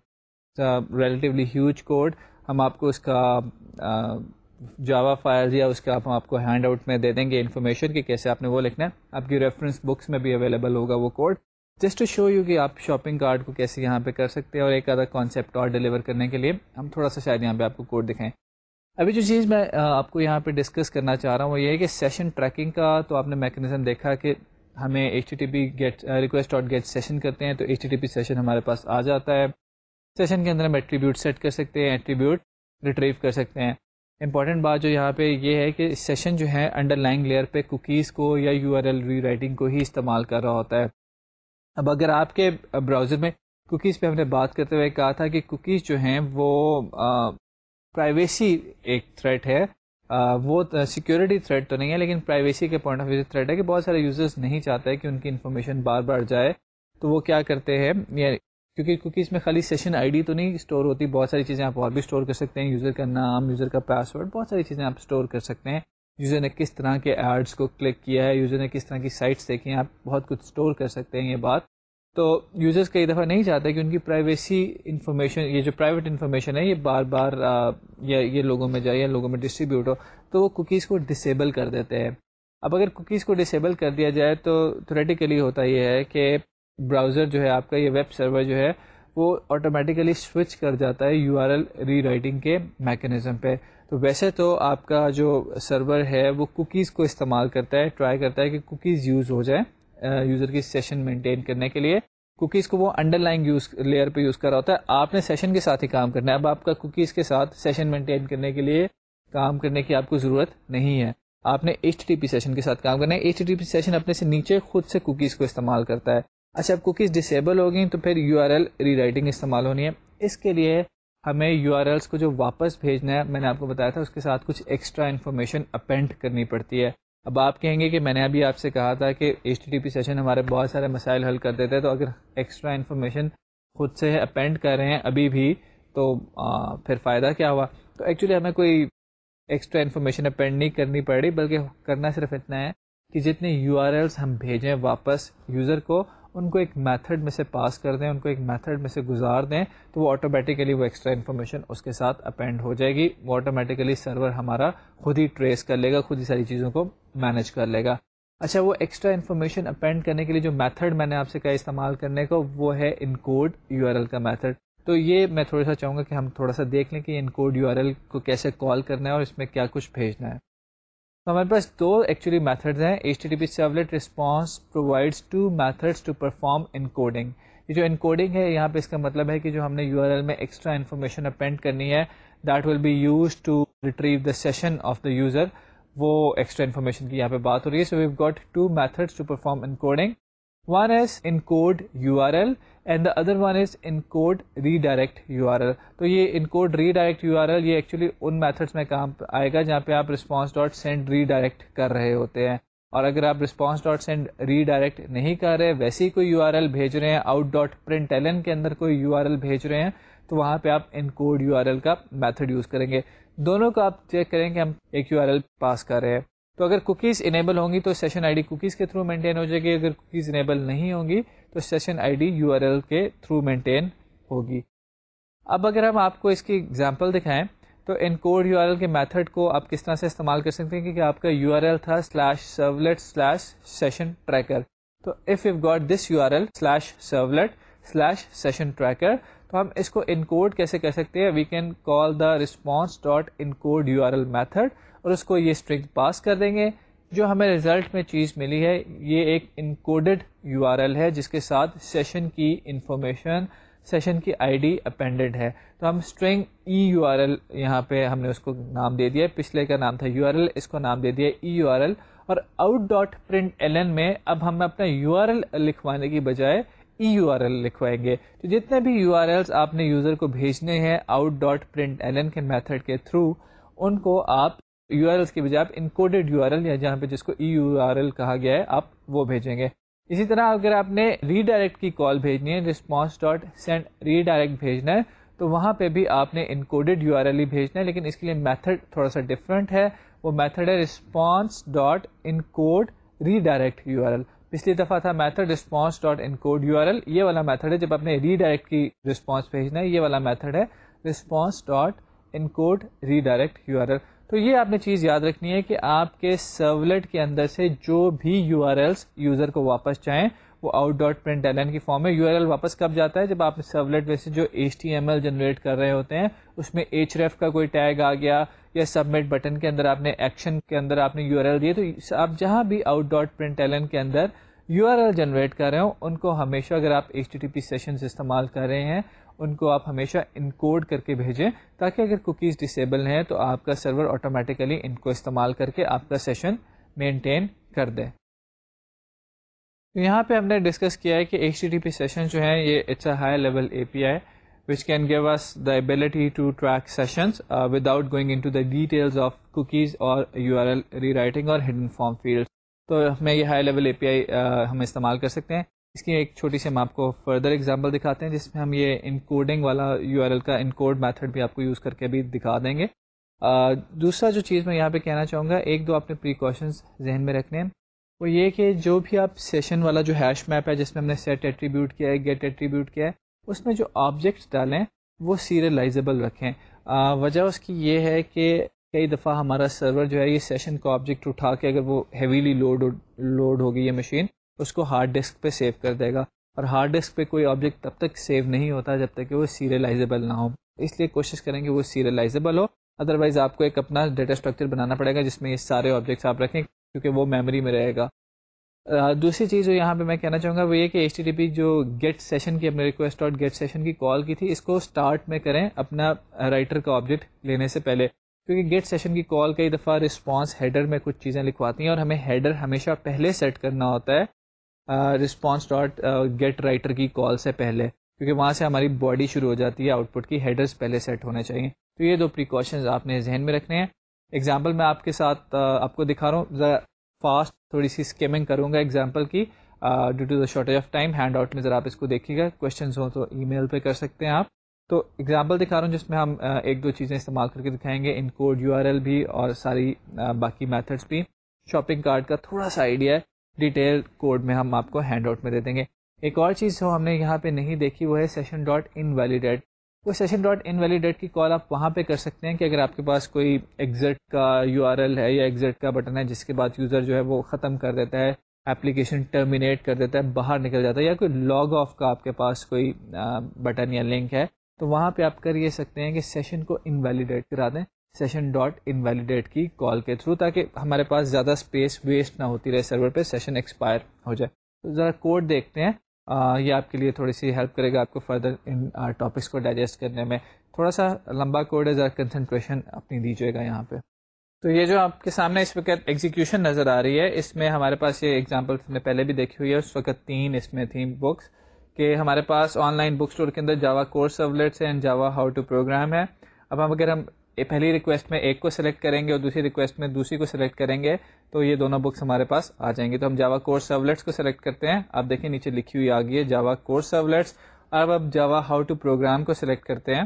S1: ریلیٹیولی ہیوج کوڈ ہم آپ کو اس کا جاوا فائل یا اس کا ہم آپ کو ہینڈ آؤٹ میں دے دیں گے انفارمیشن کہ کیسے آپ نے وہ لکھنا ہے۔ آپ کی ریفرنس بکس میں بھی اویلیبل ہوگا وہ code just to show you کہ آپ شاپنگ کارڈ کو کیسے یہاں پہ کر سکتے ہیں اور ایک آدھا کانسیپٹ اور ڈلیور کرنے کے لیے، ہم تھوڑا سا شاید یہاں پہ آپ کو کوڈ دکھائیں۔ ابھی جو چیز میں آپ کو یہاں پہ ڈسکس کرنا چاہ رہا ہوں وہ یہ ہے کہ سیشن ٹریکنگ کا تو آپ نے میکنزم دیکھا کہ ہمیں H T T P get request dot get session کرتے ہیں تو H T T P session ہمارے پاس آ جاتا ہے۔ سیشن کے اندر ہم ایٹریبیوٹ سیٹ کر سکتے ہیں ایٹریبیوٹ ریٹریو کر سکتے ہیں۔ امپورٹنٹ بات جو یہاں پہ یہ ہے کہ سیشن جو ہے انڈر لائن لیئر پہ کوکیز کو یا U R L rewriting کو ہی استعمال کر رہا ہوتا ہے۔ اب اگر آپ کے براؤزر میں کوکیز پہ ہم نے بات کرتے ہوئے کہا تھا کہ کوکیز جو ہیں وہ پرائیویسی ایک تھریٹ ہے۔ وہ سیکورٹی تھریٹ تو نہیں ہے، لیکن پرائیویسی کے پوائنٹ آف ویو تھریٹ ہے کہ بہت سارے یوزرس نہیں چاہتے کہ ان کی انفارمیشن بار بار جائے۔ تو وہ کیا کرتے ہیں؟ کیونکہ کوکیز میں خالی سیشن آئی ڈی تو نہیں اسٹور ہوتی، بہت ساری چیزیں آپ اور بھی اسٹور کر سکتے ہیں۔ یوزر کا نام یوزر کا پاس ورڈ بہت ساری چیزیں آپ اسٹور کر سکتے ہیں۔ یوزر نے کس طرح کے ایڈس کو کلک کیا ہے یوزر نے کس طرح کی سائٹس دیکھی ہیں، آپ بہت کچھ اسٹور کر سکتے ہیں یہ بات۔ تو یوزرس کئی دفعہ نہیں چاہتے کہ ان کی پرائیویسی انفارمیشن یہ جو پرائیویٹ انفارمیشن ہے، یہ بار بار یا یہ لوگوں میں جائے، یا لوگوں میں ڈسٹریبیوٹ ہو، تو وہ کوکیز کو ڈسیبل کر دیتے ہیں۔ اب اگر کوکیز کو ڈسیبل کر دیا جائے تو تھریٹیکلی ہوتا یہ ہے کہ براؤزر جو ہے آپ کا یہ ویب سرور جو ہے، وہ آٹومیٹیکلی سوئچ کر جاتا ہے U R L rewriting کے میکینزم پہ۔ تو ویسے تو آپ کا جو سرور ہے، وہ کوکیز کو استعمال کرتا ہے ٹرائی کرتا ہے کہ کوکیز یوز ہو جائے یوزر کی سیشن مینٹین کرنے کے لیے۔ کوکیز کو وہ انڈر لائن یوز لیئر پہ یوز کر رہا ہوتا ہے۔ آپ نے سیشن کے ساتھ ہی کام کرنا ہے۔ اب آپ کا کوکیز کے ساتھ سیشن مینٹین کرنے کے لیے کام کرنے کی آپ کو ضرورت نہیں ہے۔ آپ نے ایچ ٹی پی سیشن کے ساتھ کام کرنا ہے۔ ایچ ٹی پی سیشن اپنے سے نیچے خود سے کوکیز کو استعمال کرتا ہے۔ اچھا اب کوکیز ڈسیبل ہو گئی تو پھر U R L rewriting استعمال ہونی ہے۔ اس کے لیے ہمیں یو آر ایلس کو جو واپس بھیجنا ہے، میں نے آپ کو بتایا تھا، اس کے ساتھ کچھ ایکسٹرا انفارمیشن اپینٹ کرنی پڑتی ہے۔ اب آپ کہیں گے کہ میں نے ابھی آپ سے کہا تھا کہ H T T P session ہمارے بہت سارے مسائل حل کر دیتے ہیں تو اگر ایکسٹرا انفارمیشن خود سے اپینڈ کر رہے ہیں ابھی بھی تو آ, پھر فائدہ کیا ہوا؟ تو ایکچولی ہمیں کوئی ایکسٹرا انفارمیشن اپینڈ نہیں کرنی پڑ رہی بلکہ کرنا صرف اتنا ہے کہ جتنے یو آر ایلس ہم بھیجیں واپس یوزر کو ان کو ایک میتھڈ میں سے پاس کر دیں، ان کو ایک میتھڈ میں سے گزار دیں، تو وہ آٹومیٹیکلی وہ ایکسٹرا انفارمیشن اس کے ساتھ اپینڈ ہو جائے گی۔ وہ آٹومیٹیکلی سرور ہمارا خود ہی ٹریس کر لے گا، خود ہی ساری چیزوں کو مینیج کر لے گا۔ اچھا وہ ایکسٹرا انفارمیشن اپینڈ کرنے کے لیے جو میتھڈ میں نے آپ سے کہا استعمال کرنے کو، وہ ہے encode U R L کا میتھڈ۔ تو یہ میں تھوڑا سا چاہوں گا کہ ہم تھوڑا سا دیکھ لیں کہ encode U R L کو کیسے کال کرنا ہے اور اس میں کیا کچھ بھیجنا ہے۔ ہمارے پاس دو ایکچولی میتھڈز ہیں۔ H T T P servlet response provides two methods to perform encoding یہ جو انکوڈنگ ہے، یہاں پہ اس کا مطلب ہے کہ جو ہم نے یو آر ایل میں ایکسٹرا انفارمیشن اپینڈ کرنی ہے that will be use to retrieve the session of the user وہ ایکسٹرا انفارمیشن کی یہاں پہ بات ہو رہی ہے۔ So we've got two method to perform encoding one is encode U R L and the other one is encode redirect U R L تو یہ encode redirect U R L یہ ایکچولی ان میتھڈس میں کام آئے گا جہاں پہ آپ response dot send redirect کر رہے ہوتے ہیں۔ اور اگر آپ response dot send redirect نہیں کر رہے ویسے ہی کوئی یو آر ایل بھیج رہے ہیں آؤٹ ڈاٹ پرنٹ ایلن کے اندر کوئی یو آر ایل بھیج رہے ہیں، تو وہاں پہ آپ encode U R L کا میتھڈ یوز کریں گے۔ دونوں کو آپ چیک کریں کہ ہم ایک یو آر ایل پاس کر رہے ہیں۔ تو اگر کوکیز انیبل ہوں گی تو سیشن آئی ڈی کوکیز کے تھرو مینٹین ہو جائے گی، اگر کوکیز انیبل نہیں ہوں گی تو session I D U R L کے تھرو مینٹین ہوگی۔ اب اگر ہم آپ کو اس کی ایگزامپل دکھائیں، تو encode U R L کے میتھڈ کو آپ کس طرح سے استعمال کر سکتے ہیں؟ کہ آپ کا یو آر ایل تھا slash servlet slash session tracker تو if you got this U R L slash servlet slash session tracker تو ہم اس کو ان کوڈ کیسے کر سکتے ہیں؟ We can call the response dot encode U R L method اور اس کو یہ اسٹرنگ پاس کر دیں گے۔ جو ہمیں ریزلٹ میں چیز ملی ہے، یہ ایک انکوڈڈ یو آر ایل ہے، جس کے ساتھ سیشن کی انفارمیشن سیشن کی آئی ڈی اپینڈڈ ہے۔ تو ہم string E U R L یہاں پہ ہم نے اس کو نام دے دیا پچھلے کا نام تھا یو آر ایل اس کو نام دے دیا ای یو آر ایل اور out dot print L N میں اب ہم اپنا یو آر ایل لکھوانے کی بجائے ای یو آر ایل لکھوائیں گے۔ تو جتنے بھی یو آر ایلس آپ نے یوزر کو بھیجنے ہیں out dot print L N کے میتھڈ کے تھرو ان کو آپ یو آر ایل کی بجائے آپ انکوڈیڈ یو آر ایل یا جہاں پہ جس کو ای یو آر ایل کہا گیا ہے، آپ وہ بھیجیں گے۔ اسی طرح اگر آپ نے ری ڈائریکٹ کی کال بھیجنی ہے response dot send redirect بھیجنا ہے، تو وہاں پہ بھی آپ نے انکوڈیڈ یو آر ایل ہی بھیجنا ہے، لیکن اس کے لیے میتھڈ تھوڑا سا ڈفرینٹ ہے۔ وہ میتھڈ ہے response dot encode redirect U R L. پچھلی دفعہ تھا method response dot encode U R L. یہ والا میتھڈ ہے جب آپ نے ری ڈائریکٹ کی رسپانس بھیجنا ہے، یہ والا میتھڈ ہے response dot encode redirect U R L. تو یہ آپ نے چیز یاد رکھنی ہے کہ آپ کے سرولیٹ کے اندر سے جو بھی یو آر ایلس یوزر کو واپس چاہیں وہ out dot print L N کی فارم میں یو آر ایل واپس کب جاتا ہے؟ جب آپ سرولیٹ ویسے جو H T M L generate کر رہے ہوتے ہیں، اس میں ایچ ریف کا کوئی ٹیگ آ گیا یا سبمٹ بٹن کے اندر آپ نے ایکشن کے اندر آپ نے یو آر ایل دیے، تو آپ جہاں بھی out dot print L N کے اندر یو آر ایل جنریٹ کر رہے ہوں، ان کو ہمیشہ اگر آپ H T T P sessions استعمال کر رہے ہیں ان کو آپ ہمیشہ انکوڈ کر کے بھیجیں تاکہ اگر کوکیز ڈسیبل ہیں تو آپ کا سرور آٹومیٹیکلی ان کو استعمال کر کے آپ کا سیشن مینٹین کر دے۔ یہاں پہ ہم نے ڈسکس کیا ہے کہ H T T P session جو ہیں یہ it's a high level A P I which can give us the ability to track sessions without going into the details of cookies اور U R L rewriting اور hidden form field تو ہمیں یہ high level A P آئی ہم استعمال کر سکتے ہیں۔ اس کی ایک چھوٹی سی ہم آپ کو فردر ایگزامپل دکھاتے ہیں، جس میں ہم یہ انکوڈنگ والا یو آر ایل کا انکوڈ میتھڈ بھی آپ کو یوز کر کے بھی دکھا دیں گے۔ دوسرا جو چیز میں یہاں پہ کہنا چاہوں گا، ایک دو آپ نے پریکاشنس ذہن میں رکھنے ہیں۔ وہ یہ کہ جو بھی آپ سیشن والا جو ہیش میپ ہے، جس میں ہم نے سیٹ ایٹریبیوٹ کیا ہے گیٹ ایٹریبیوٹ کیا ہے، اس میں جو آبجیکٹس ڈالیں، وہ سیریلائزیبل رکھیں۔ وجہ اس کی یہ ہے کہ کئی دفعہ ہمارا سرور جو ہے، یہ سیشن کا آبجیکٹ اٹھا کے اگر وہ ہیویلی لوڈ لوڈ ہوگی یہ مشین اس کو ہارڈ ڈسک پہ سیو کر دے گا۔ اور ہارڈ ڈسک پہ کوئی آبجیکٹ تب تک سیو نہیں ہوتا جب تک کہ وہ سیریلائزیبل نہ ہو۔ اس لیے کوشش کریں کہ وہ سیریلائزیبل ہو۔ ادروائز آپ کو ایک اپنا ڈیٹا اسٹرکچر بنانا پڑے گا جس میں یہ سارے آبجیکٹس آپ رکھیں کیونکہ وہ میموری میں رہے گا۔ دوسری چیز جو یہاں پہ میں کہنا چاہوں گا وہ یہ کہ ایچ ٹی ٹی پی جو گیٹ سیشن کی اپنے ریکویسٹ اور گیٹ سیشن کی کال کی تھی، اس کو اسٹارٹ میں کریں اپنا رائٹر کا آبجیکٹ لینے سے پہلے۔ کیونکہ گیٹ سیشن کی کال کئی دفعہ رسپانس ہیڈر میں کچھ چیزیں لکھواتی ہیں اور ہمیں ہیڈر ہمیشہ پہلے سیٹ کرنا ہوتا ہے۔ رسپانس ڈاٹ گیٹ رائٹر کی کال سے پہلے، کیونکہ وہاں سے ہماری باڈی شروع ہو جاتی ہے آؤٹ پٹ کی ہیڈرس پہلے سیٹ ہونے چاہیے۔ تو یہ دو پریکاشنز آپ نے ذہن میں رکھنے ہیں۔ ایگزامپل میں آپ کے ساتھ آپ کو دکھا رہا ہوں۔ ذرا فاسٹ تھوڑی سی اسکیمنگ کروں گا ایگزامپل کی۔ Due to the shortage of time handout میں ذرا آپ اس کو دیکھیے گا۔ کوشچنس ہوں تو ای میل پہ کر سکتے ہیں آپ۔ تو ایگزامپل دکھا رہا ہوں، جس میں ہم ایک دو چیزیں استعمال کر کے دکھائیں گے۔ Encode U R L بھی اور ساری باقی میتھڈس بھی۔ شاپنگ کارڈ کا تھوڑا سا آئیڈیا ہے۔ ڈیٹیل کوڈ میں ہم آپ کو ہینڈ آؤٹ میں دے دیں گے۔ ایک اور چیز جو ہم نے یہاں پہ نہیں دیکھی وہ ہے سیشن ڈاٹ ان ویلیڈیٹ وہ سیشن ڈاٹ ان ویلیڈیٹ کی کال آپ وہاں پہ کر سکتے ہیں کہ اگر آپ کے پاس کوئی ایگزٹ کا یو آر ایل ہے یا ایگزٹ کا بٹن ہے، جس کے بعد یوزر جو ہے وہ ختم کر دیتا ہے اپلیکیشن ٹرمینیٹ کر دیتا ہے، باہر نکل جاتا ہے یا کوئی لاگ آف کا آپ کے پاس کوئی بٹن یا لنک ہے، تو وہاں پہ آپ کر یہ سکتے ہیں کہ سیشن کو انویلیڈیٹ کرا دیں۔ سیشن ڈاٹ انویلیڈیٹ کی کال کے تھرو تاکہ ہمارے پاس زیادہ اسپیس ویسٹ نہ ہوتی رہے سرور پہ سیشن ایکسپائر ہو جائے۔ تو ذرا کوڈ دیکھتے ہیں۔ یہ آپ کے لیے تھوڑی سی ہیلپ کرے گا آپ کو فردر ان ٹاپکس کو ڈائجسٹ کرنے میں۔ تھوڑا سا لمبا کوڈ ہے، ذرا کنسنٹریشن اپنی دیجیے گا یہاں پہ۔ تو یہ جو آپ کے سامنے اس وقت ایگزیکیوشن نظر آ رہی ہے، اس میں ہمارے پاس یہ ایگزامپل نے پہلے بھی دیکھی ہوئی ہے، اس وقت تین اس میں تھیں بکس کہ ہمارے پاس آن لائن بک اسٹور کے اندر Java course servlets and Java how to program ہے۔ اب ہم اگر ہم پہلی ریکویسٹ میں ایک کو سلیکٹ کریں گے اور دوسری ریکویسٹ میں دوسری کو سلیکٹ کریں گے، تو یہ دونوں بکس ہمارے پاس آ جائیں گے۔ تو ہم جاوا کورس سرولیٹس کو سلیکٹ کرتے ہیں۔ آپ دیکھیں نیچے لکھی ہوئی آ گئی ہے جاوا کورس سرولیٹس اب اب جاوا ہاؤ ٹو پروگرام کو سلیکٹ کرتے ہیں۔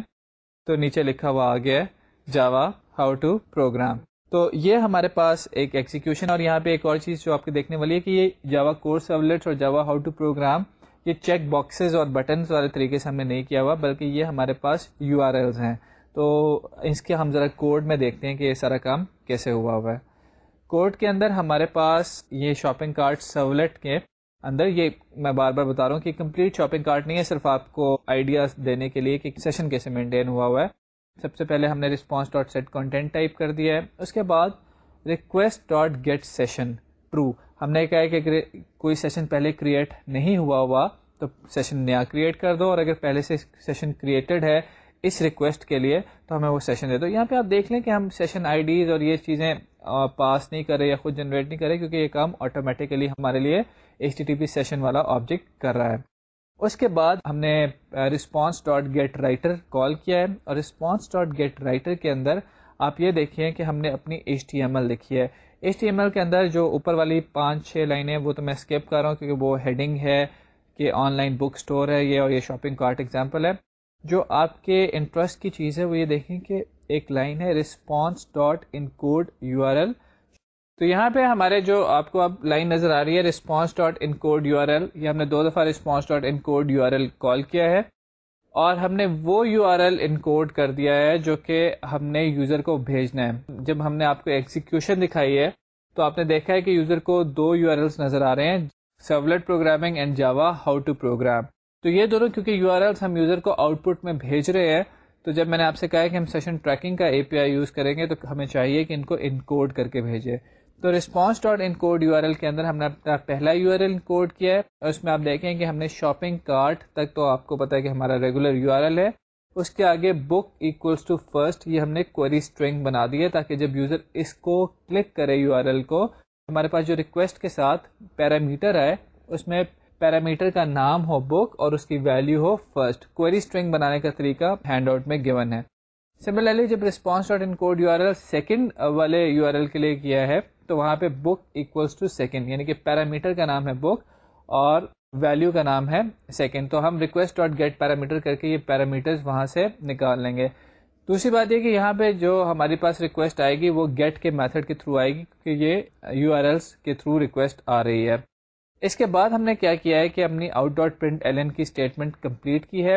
S1: تو نیچے لکھا ہوا آ گیا ہے جاوا ہاؤ ٹو پروگرام تو یہ ہمارے پاس ایک ایکسیکیوشن اور یہاں پہ ایک اور چیز جو آپ کے دیکھنے والی ہے کہ یہ جاوا کورس سرولیٹس اور جاوا ہاؤ ٹو پروگرام یہ چیک باکسز اور بٹنس والے طریقے سے ہم نے نہیں کیا ہوا، بلکہ یہ ہمارے پاس یو آر ایلز ہیں۔ تو اس کے ہم ذرا کوڈ میں دیکھتے ہیں کہ یہ سارا کام کیسے ہوا ہوا ہے۔ کوڈ کے اندر ہمارے پاس یہ شاپنگ کارٹ سہولت کے اندر یہ میں بار بار بتا رہا ہوں کہ کمپلیٹ شاپنگ کارٹ نہیں ہے، صرف آپ کو آئیڈیاز دینے کے لیے کہ سیشن کیسے مینٹین ہوا ہوا ہے۔ سب سے پہلے ہم نے response dot set content type کر دیا ہے۔ اس کے بعد request dot get session true ہم نے کہا ہے کہ اگر کوئی سیشن پہلے کریٹ نہیں ہوا ہوا تو سیشن نیا کریٹ کر دو اور اگر پہلے سے سیشن کریٹڈ ہے اس ریکویسٹ کے لیے تو ہمیں وہ سیشن دے دو۔ یہاں پہ آپ دیکھ لیں کہ ہم سیشن آئی ڈیز اور یہ چیزیں پاس نہیں کرے یا خود جنریٹ نہیں کرے کیونکہ یہ کام آٹومیٹیکلی ہمارے لیے H T T P session والا آبجیکٹ کر رہا ہے۔ اس کے بعد ہم نے response dot get writer call کیا ہے اور رسپانس ڈاٹ گیٹ رائٹر کے اندر آپ یہ دیکھیے کہ ہم نے اپنی ایچ ٹی ایم ایل لکھی ہے۔ ایچ ٹی ایم ایل کے اندر جو اوپر والی پانچ چھ لائنیں وہ تو میں اسکیپ کر رہا ہوں کیونکہ وہ ہیڈنگ ہے کہ آن لائن بک اسٹور ہے یہ اور یہ شاپنگ کارٹ ایگزامپل ہے۔ جو آپ کے انٹرسٹ کی چیز ہے، وہ یہ دیکھیں کہ ایک لائن ہے response dot encode U R L تو یہاں پہ ہمارے جو آپ کو اب لائن نظر آ رہی ہے response dot encode U R L یہ ہم نے دو دفعہ response dot encode U R L call کیا ہے۔ اور ہم نے وہ U R L encode کر دیا ہے جو کہ ہم نے یوزر کو بھیجنا ہے۔ جب ہم نے آپ کو ایگزیکیوشن دکھائی ہے، تو آپ نے دیکھا ہے کہ یوزر کو دو یو آر ایلس نظر آ رہے ہیں۔ Servlet programming and Java how to program تو یہ دونوں کیونکہ یو آر ایلس ہم یوزر کو آؤٹ پٹ میں بھیج رہے ہیں، تو جب میں نے آپ سے کہا کہ ہم سیشن ٹریکنگ کا اے پی آئی یوز کریں گے، تو ہمیں چاہیے کہ ان کو انکوڈ کر کے بھیجے۔ تو response dot encode U R L کے اندر ہم نے اپنا پہلا یو آر ایل کوڈ کیا ہے، اور اس میں آپ دیکھیں کہ ہم نے شاپنگ کارٹ تک تو آپ کو پتا ہے کہ ہمارا ریگولر یو آر ایل ہے۔ اس کے آگے بک ایکولس ٹو فرسٹ یہ ہم نے کوئری اسٹرنگ بنا دی ہے تاکہ جب یوزر اس کو کلک کرے یو آر ایل کو، ہمارے پاس جو ریکویسٹ کے ساتھ پیرامیٹر آئے، اس میں پیرامیٹر کا نام ہو بک اور اس کی ویلیو ہو فرسٹ کوئری اسٹرنگ بنانے کا طریقہ ہینڈ آؤٹ میں گیون ہے. سملرلی جب response dot encode U R L second والے یو آر ایل کے لیے کیا ہے، تو وہاں پہ بک اکولس ٹو سیکنڈ یعنی کہ پیرامیٹر کا نام ہے بک اور ویلیو کا نام ہے سیکنڈ تو ہم ریکویسٹ ڈاٹ گیٹ پیرامیٹر کر کے یہ پیرامیٹر وہاں سے نکال لیں گے. دوسری بات یہ کہ یہاں پہ جو ہمارے پاس ریکویسٹ آئے گی، وہ گیٹ کے میتھڈ کے تھرو آئے گی، کیونکہ یہ یو آر ایلس کے تھرو ریکویسٹ آ رہی ہے. اس کے بعد ہم نے کیا کیا ہے کہ اپنی out dot print L N کی اسٹیٹمنٹ کمپلیٹ کی ہے۔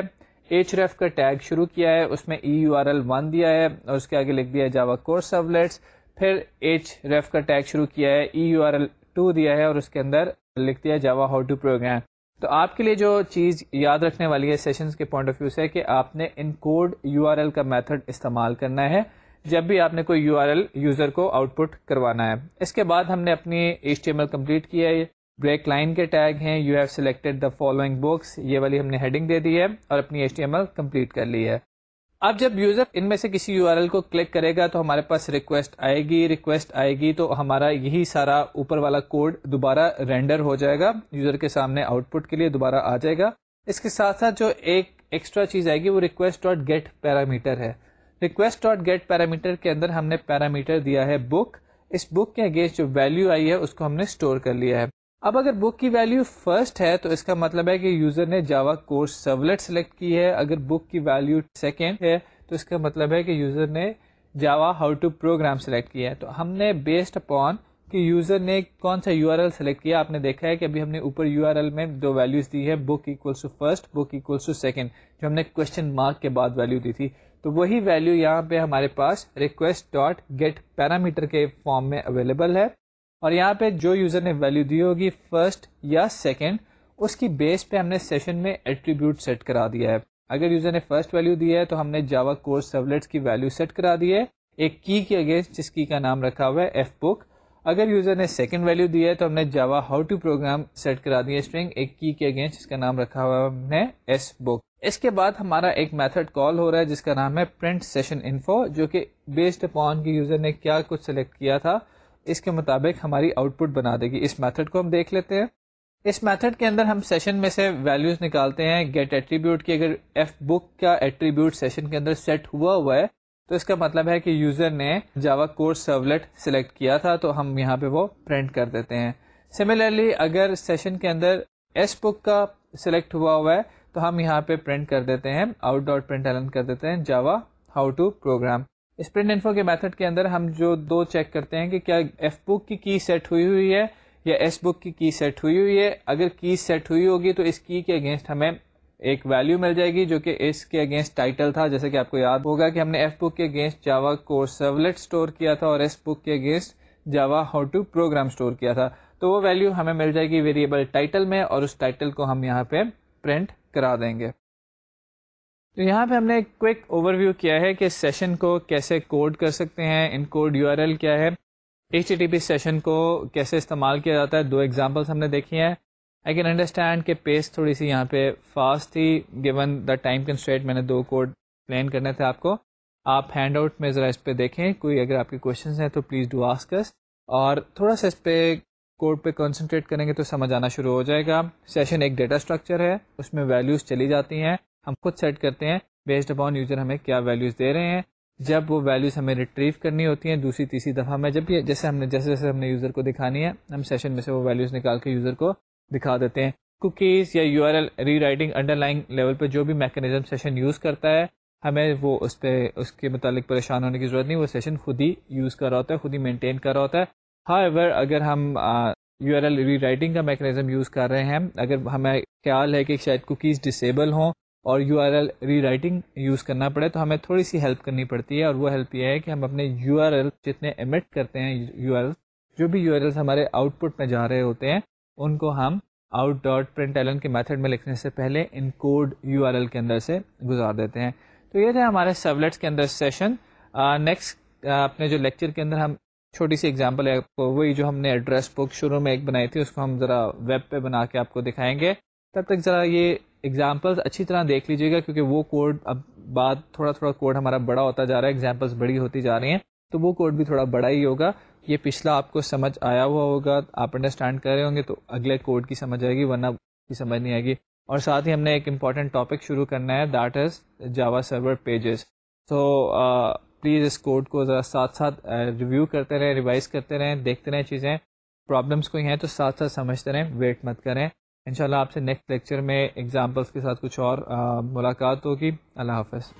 S1: ایچ ریف کا ٹیگ شروع کیا ہے، اس میں E U R L one دیا ہے اور اس کے آگے لکھ دیا ہے جاوا کورس سبلیٹس پھر ایچ ریف کا ٹیگ شروع کیا ہے E U R L two دیا ہے اور اس کے اندر لکھ دیا جاوا ہاؤ ٹو پروگرام تو آپ کے لیے جو چیز یاد رکھنے والی ہے سیشنز کے پوائنٹ آف ویو سے کہ آپ نے encode U R L کا میتھڈ استعمال کرنا ہے۔ جب بھی آپ نے کوئی یو آر ایل یوزر کو آؤٹ پٹ کروانا ہے۔ اس کے بعد ہم نے اپنی H T M L complete کیا ہے۔ بریک لائن کے ٹیگ ہیں. You have selected the following books یہ والی ہم نے ہیڈنگ دے دی ہے اور اپنی H T M L complete کر لی ہے. اب جب یوزر ان میں سے کسی یو آر ایل کو کلک کرے گا تو ہمارے پاس ریکویسٹ آئے گی. ریکویسٹ آئے گی تو ہمارا یہی سارا اوپر والا کوڈ دوبارہ رینڈر ہو جائے گا. یوزر کے سامنے آؤٹ پٹ کے لیے دوبارہ آ جائے گا. اس کے ساتھ ساتھ جو ایک ایکسٹرا چیز آئے گی وہ ریکویسٹ ڈاٹ گیٹ پیرامیٹر ہے. ریکویسٹ ڈاٹ گیٹ پیرامیٹر کے اندر ہم نے پیرامیٹر دیا ہے بک اس بک کے اگینسٹ جو ویلو آئی ہے اس کو ہم نے اسٹور کر لیا ہے. اب اگر بک کی ویلو فرسٹ ہے تو اس کا مطلب ہے کہ یوزر نے جاوا کورس سرولیٹ سلیکٹ کی ہے۔ اگر بک کی ویلو سیکنڈ ہے تو اس کا مطلب ہے کہ یوزر نے Java how to program select کیا ہے۔ تو ہم نے بیسڈ اپون کہ یوزر نے کون سا یو آر ایل سلیکٹ کیا۔ آپ نے دیکھا ہے کہ ابھی ہم نے اوپر یو آر ایل میں دو ویلوز دی ہے book equals to first book equals to second جو ہم نے کوشچن مارک کے بعد ویلو دی تھی۔ تو وہی ویلو یہاں پہ ہمارے پاس ریکویسٹ ڈاٹ گیٹ پیرامیٹر کے فارم میں اویلیبل ہے۔ اور یہاں پہ جو یوزر نے ویلو دی ہوگی فرسٹ یا سیکنڈ اس کی بیس پہ ہم نے سیشن میں ایٹریبیوٹ سیٹ کرا دیا ہے۔ اگر یوزر نے فرسٹ ویلو دی ہے تو ہم نے جاوا کورس سرولیٹس کی ویلو سیٹ کرا دی ہے۔ ایک کی کے اگینسٹ جس کی کا نام رکھا ہوا ہے ایف بک اگر یوزر نے سیکنڈ ویلو دی ہے تو ہم نے Java how to program set کرا دیا اسٹرنگ ایک کی کے اگینسٹ جس کا نام رکھا ہوا ہم نے ایس بک اس کے بعد ہمارا ایک میتھڈ کال ہو رہا ہے جس کا نام ہے پرنٹ سیشن انفو جو کہ بیسڈ اپون کی یوزر نے کیا کچھ سلیکٹ کیا تھا۔ اس کے مطابق ہماری آؤٹ پٹ بنا دے گی۔ اس میتھڈ کو ہم دیکھ لیتے ہیں۔ اس میتھڈ کے اندر ہم سیشن میں سے ویلوز نکالتے ہیں۔ گیٹ ایٹریبیوٹ کی اگر ایف بک کا ایٹریبیوٹ سیشن کے اندر سیٹ ہوا ہوا ہے، تو اس کا مطلب ہے کہ یوزر نے جاوا کورس سرولیٹ سلیکٹ کیا تھا، تو ہم یہاں پہ وہ پرنٹ کر دیتے ہیں۔ سملرلی اگر سیشن کے اندر ایس بک کا سلیکٹ ہوا ہوا ہے، تو ہم یہاں پہ پرنٹ کر دیتے ہیں۔ آؤٹ ڈاٹ پرنٹ کر دیتے ہیں۔ جاوا ہاؤ ٹو پروگرام اس پرنٹ انفو کے میتھڈ کے اندر ہم جو دو چیک کرتے ہیں کہ کیا ایف بک کی کی سیٹ ہوئی ہوئی ہے یا ایس بک کی کی سیٹ ہوئی ہوئی ہے۔ اگر کی سیٹ ہوئی ہوگی تو اس کی کے اگینسٹ ہمیں ایک ویلو مل جائے گی جو کہ اس کے اگینسٹ ٹائٹل تھا۔ جیسے کہ آپ کو یاد ہوگا کہ ہم نے ایف بک کے against Java course servlet store کیا تھا اور ایس بک کے against Java how to program store کیا تھا۔ تو وہ ویلو ہمیں مل جائے گی ویریبل ٹائٹل میں اور اس ٹائٹل کو ہم یہاں پہ پرنٹ کرا دیں گے۔ تو یہاں پہ ہم نے کوئک اوور ویو کیا ہے کہ سیشن کو کیسے کوڈ کر سکتے ہیں، encode U R L کیا ہے ایچ ٹی پی سیشن کو کیسے استعمال کیا جاتا ہے، دو ایگزامپلس ہم نے دیکھی ہیں۔ آئی کین انڈرسٹینڈ کہ پیس تھوڑی سی یہاں پہ فاسٹ تھی گیون دا ٹائم کنسٹریٹ میں نے دو کوڈ پلین کرنے تھے آپ کو۔ آپ ہینڈ آؤٹ میں ذرا اس پہ دیکھیں، کوئی اگر آپ کے کوشچنس ہیں تو پلیز ڈو آسکس اور تھوڑا سا اس پہ کوڈ پہ کانسنٹریٹ کریں گے تو سمجھ آنا شروع ہو جائے گا۔ سیشن ایک ڈیٹا اسٹرکچر ہے، اس میں ویلیوز چلی جاتی ہیں۔ ہم خود سیٹ کرتے ہیں بیسڈ اپان یوزر ہمیں کیا ویلیوز دے رہے ہیں۔ جب وہ ویلیوز ہمیں ریٹریو کرنی ہوتی ہیں دوسری تیسری دفعہ میں، جب یہ جیسے ہم نے، جیسے جیسے ہم نے یوزر کو دکھانی ہے، ہم سیشن میں سے وہ ویلیوز نکال کے یوزر کو دکھا دیتے ہیں۔ کوکیز یا U R L rewriting underlying level پہ جو بھی میکینزم سیشن یوز کرتا ہے، ہمیں وہ اس پہ، اس کے متعلق پریشان ہونے کی ضرورت نہیں، وہ سیشن خود ہی یوز کر رہا ہوتا ہے، خود ہی مینٹین کر رہا ہوتا ہے۔ ہاں ایور اگر ہم U R L rewriting کا میکینزم یوز کر رہے ہیں، اگر ہمیں خیال ہے کہ شاید کوکیز ڈسیبل ہوں اور U R L rewriting use کرنا پڑے تو ہمیں تھوڑی سی ہیلپ کرنی پڑتی ہے اور وہ ہیلپ یہ ہے کہ ہم اپنے یو آر ایل جتنے ایمٹ کرتے ہیں یو آر ایل جو بھی یو آر ایل ہمارے آؤٹ پٹ میں جا رہے ہوتے ہیں، ان کو ہم آؤٹ ڈاٹ پرنٹ ایلن کے میتھڈ میں لکھنے سے پہلے encode U R L کے اندر سے گزار دیتے ہیں۔ تو یہ تھے ہمارے سیولیٹس کے اندر سیشن نیکسٹ اپنے جو لیکچر کے اندر ہم چھوٹی سی ایگزامپل ہے آپ کو، وہی جو ہم نے ایڈریس بک شروع میں ایک بنائی تھی، اس کو ہم ذرا ویب پہ بنا کے آپ کو دکھائیں گے۔ تب تک ذرا یہ ایگزامپلس اچھی طرح دیکھ لیجیے گا کیونکہ وہ کوڈ اب بعد تھوڑا تھوڑا کوڈ ہمارا بڑا ہوتا جا رہا ہے ایگزامپلس بڑی ہوتی جا رہی ہیں، تو وہ کوڈ بھی تھوڑا بڑا ہی ہوگا۔ یہ پچھلا آپ کو سمجھ آیا ہوا ہوگا، آپ انڈرسٹینڈ کر رہے ہوں گے تو اگلے کوڈ کی سمجھ آئے گی، ورنہ کی سمجھ نہیں آئے گی۔ اور ساتھ ہی ہم نے ایک امپورٹنٹ ٹاپک شروع کرنا ہے that is Java server pages تو پلیز اس کوڈ کو ذرا ساتھ ساتھ ریویو کرتے رہیں ریوائز کرتے رہیں، دیکھتے رہیں چیزیں۔ پرابلمس کوئی ہیں تو ساتھ ساتھ سمجھتے رہیں ویٹ مت کریں۔ انشاءاللہ آپ سے نیکسٹ لیکچر میں ایگزامپلس کے ساتھ کچھ اور ملاقات ہوگی۔ اللہ حافظ۔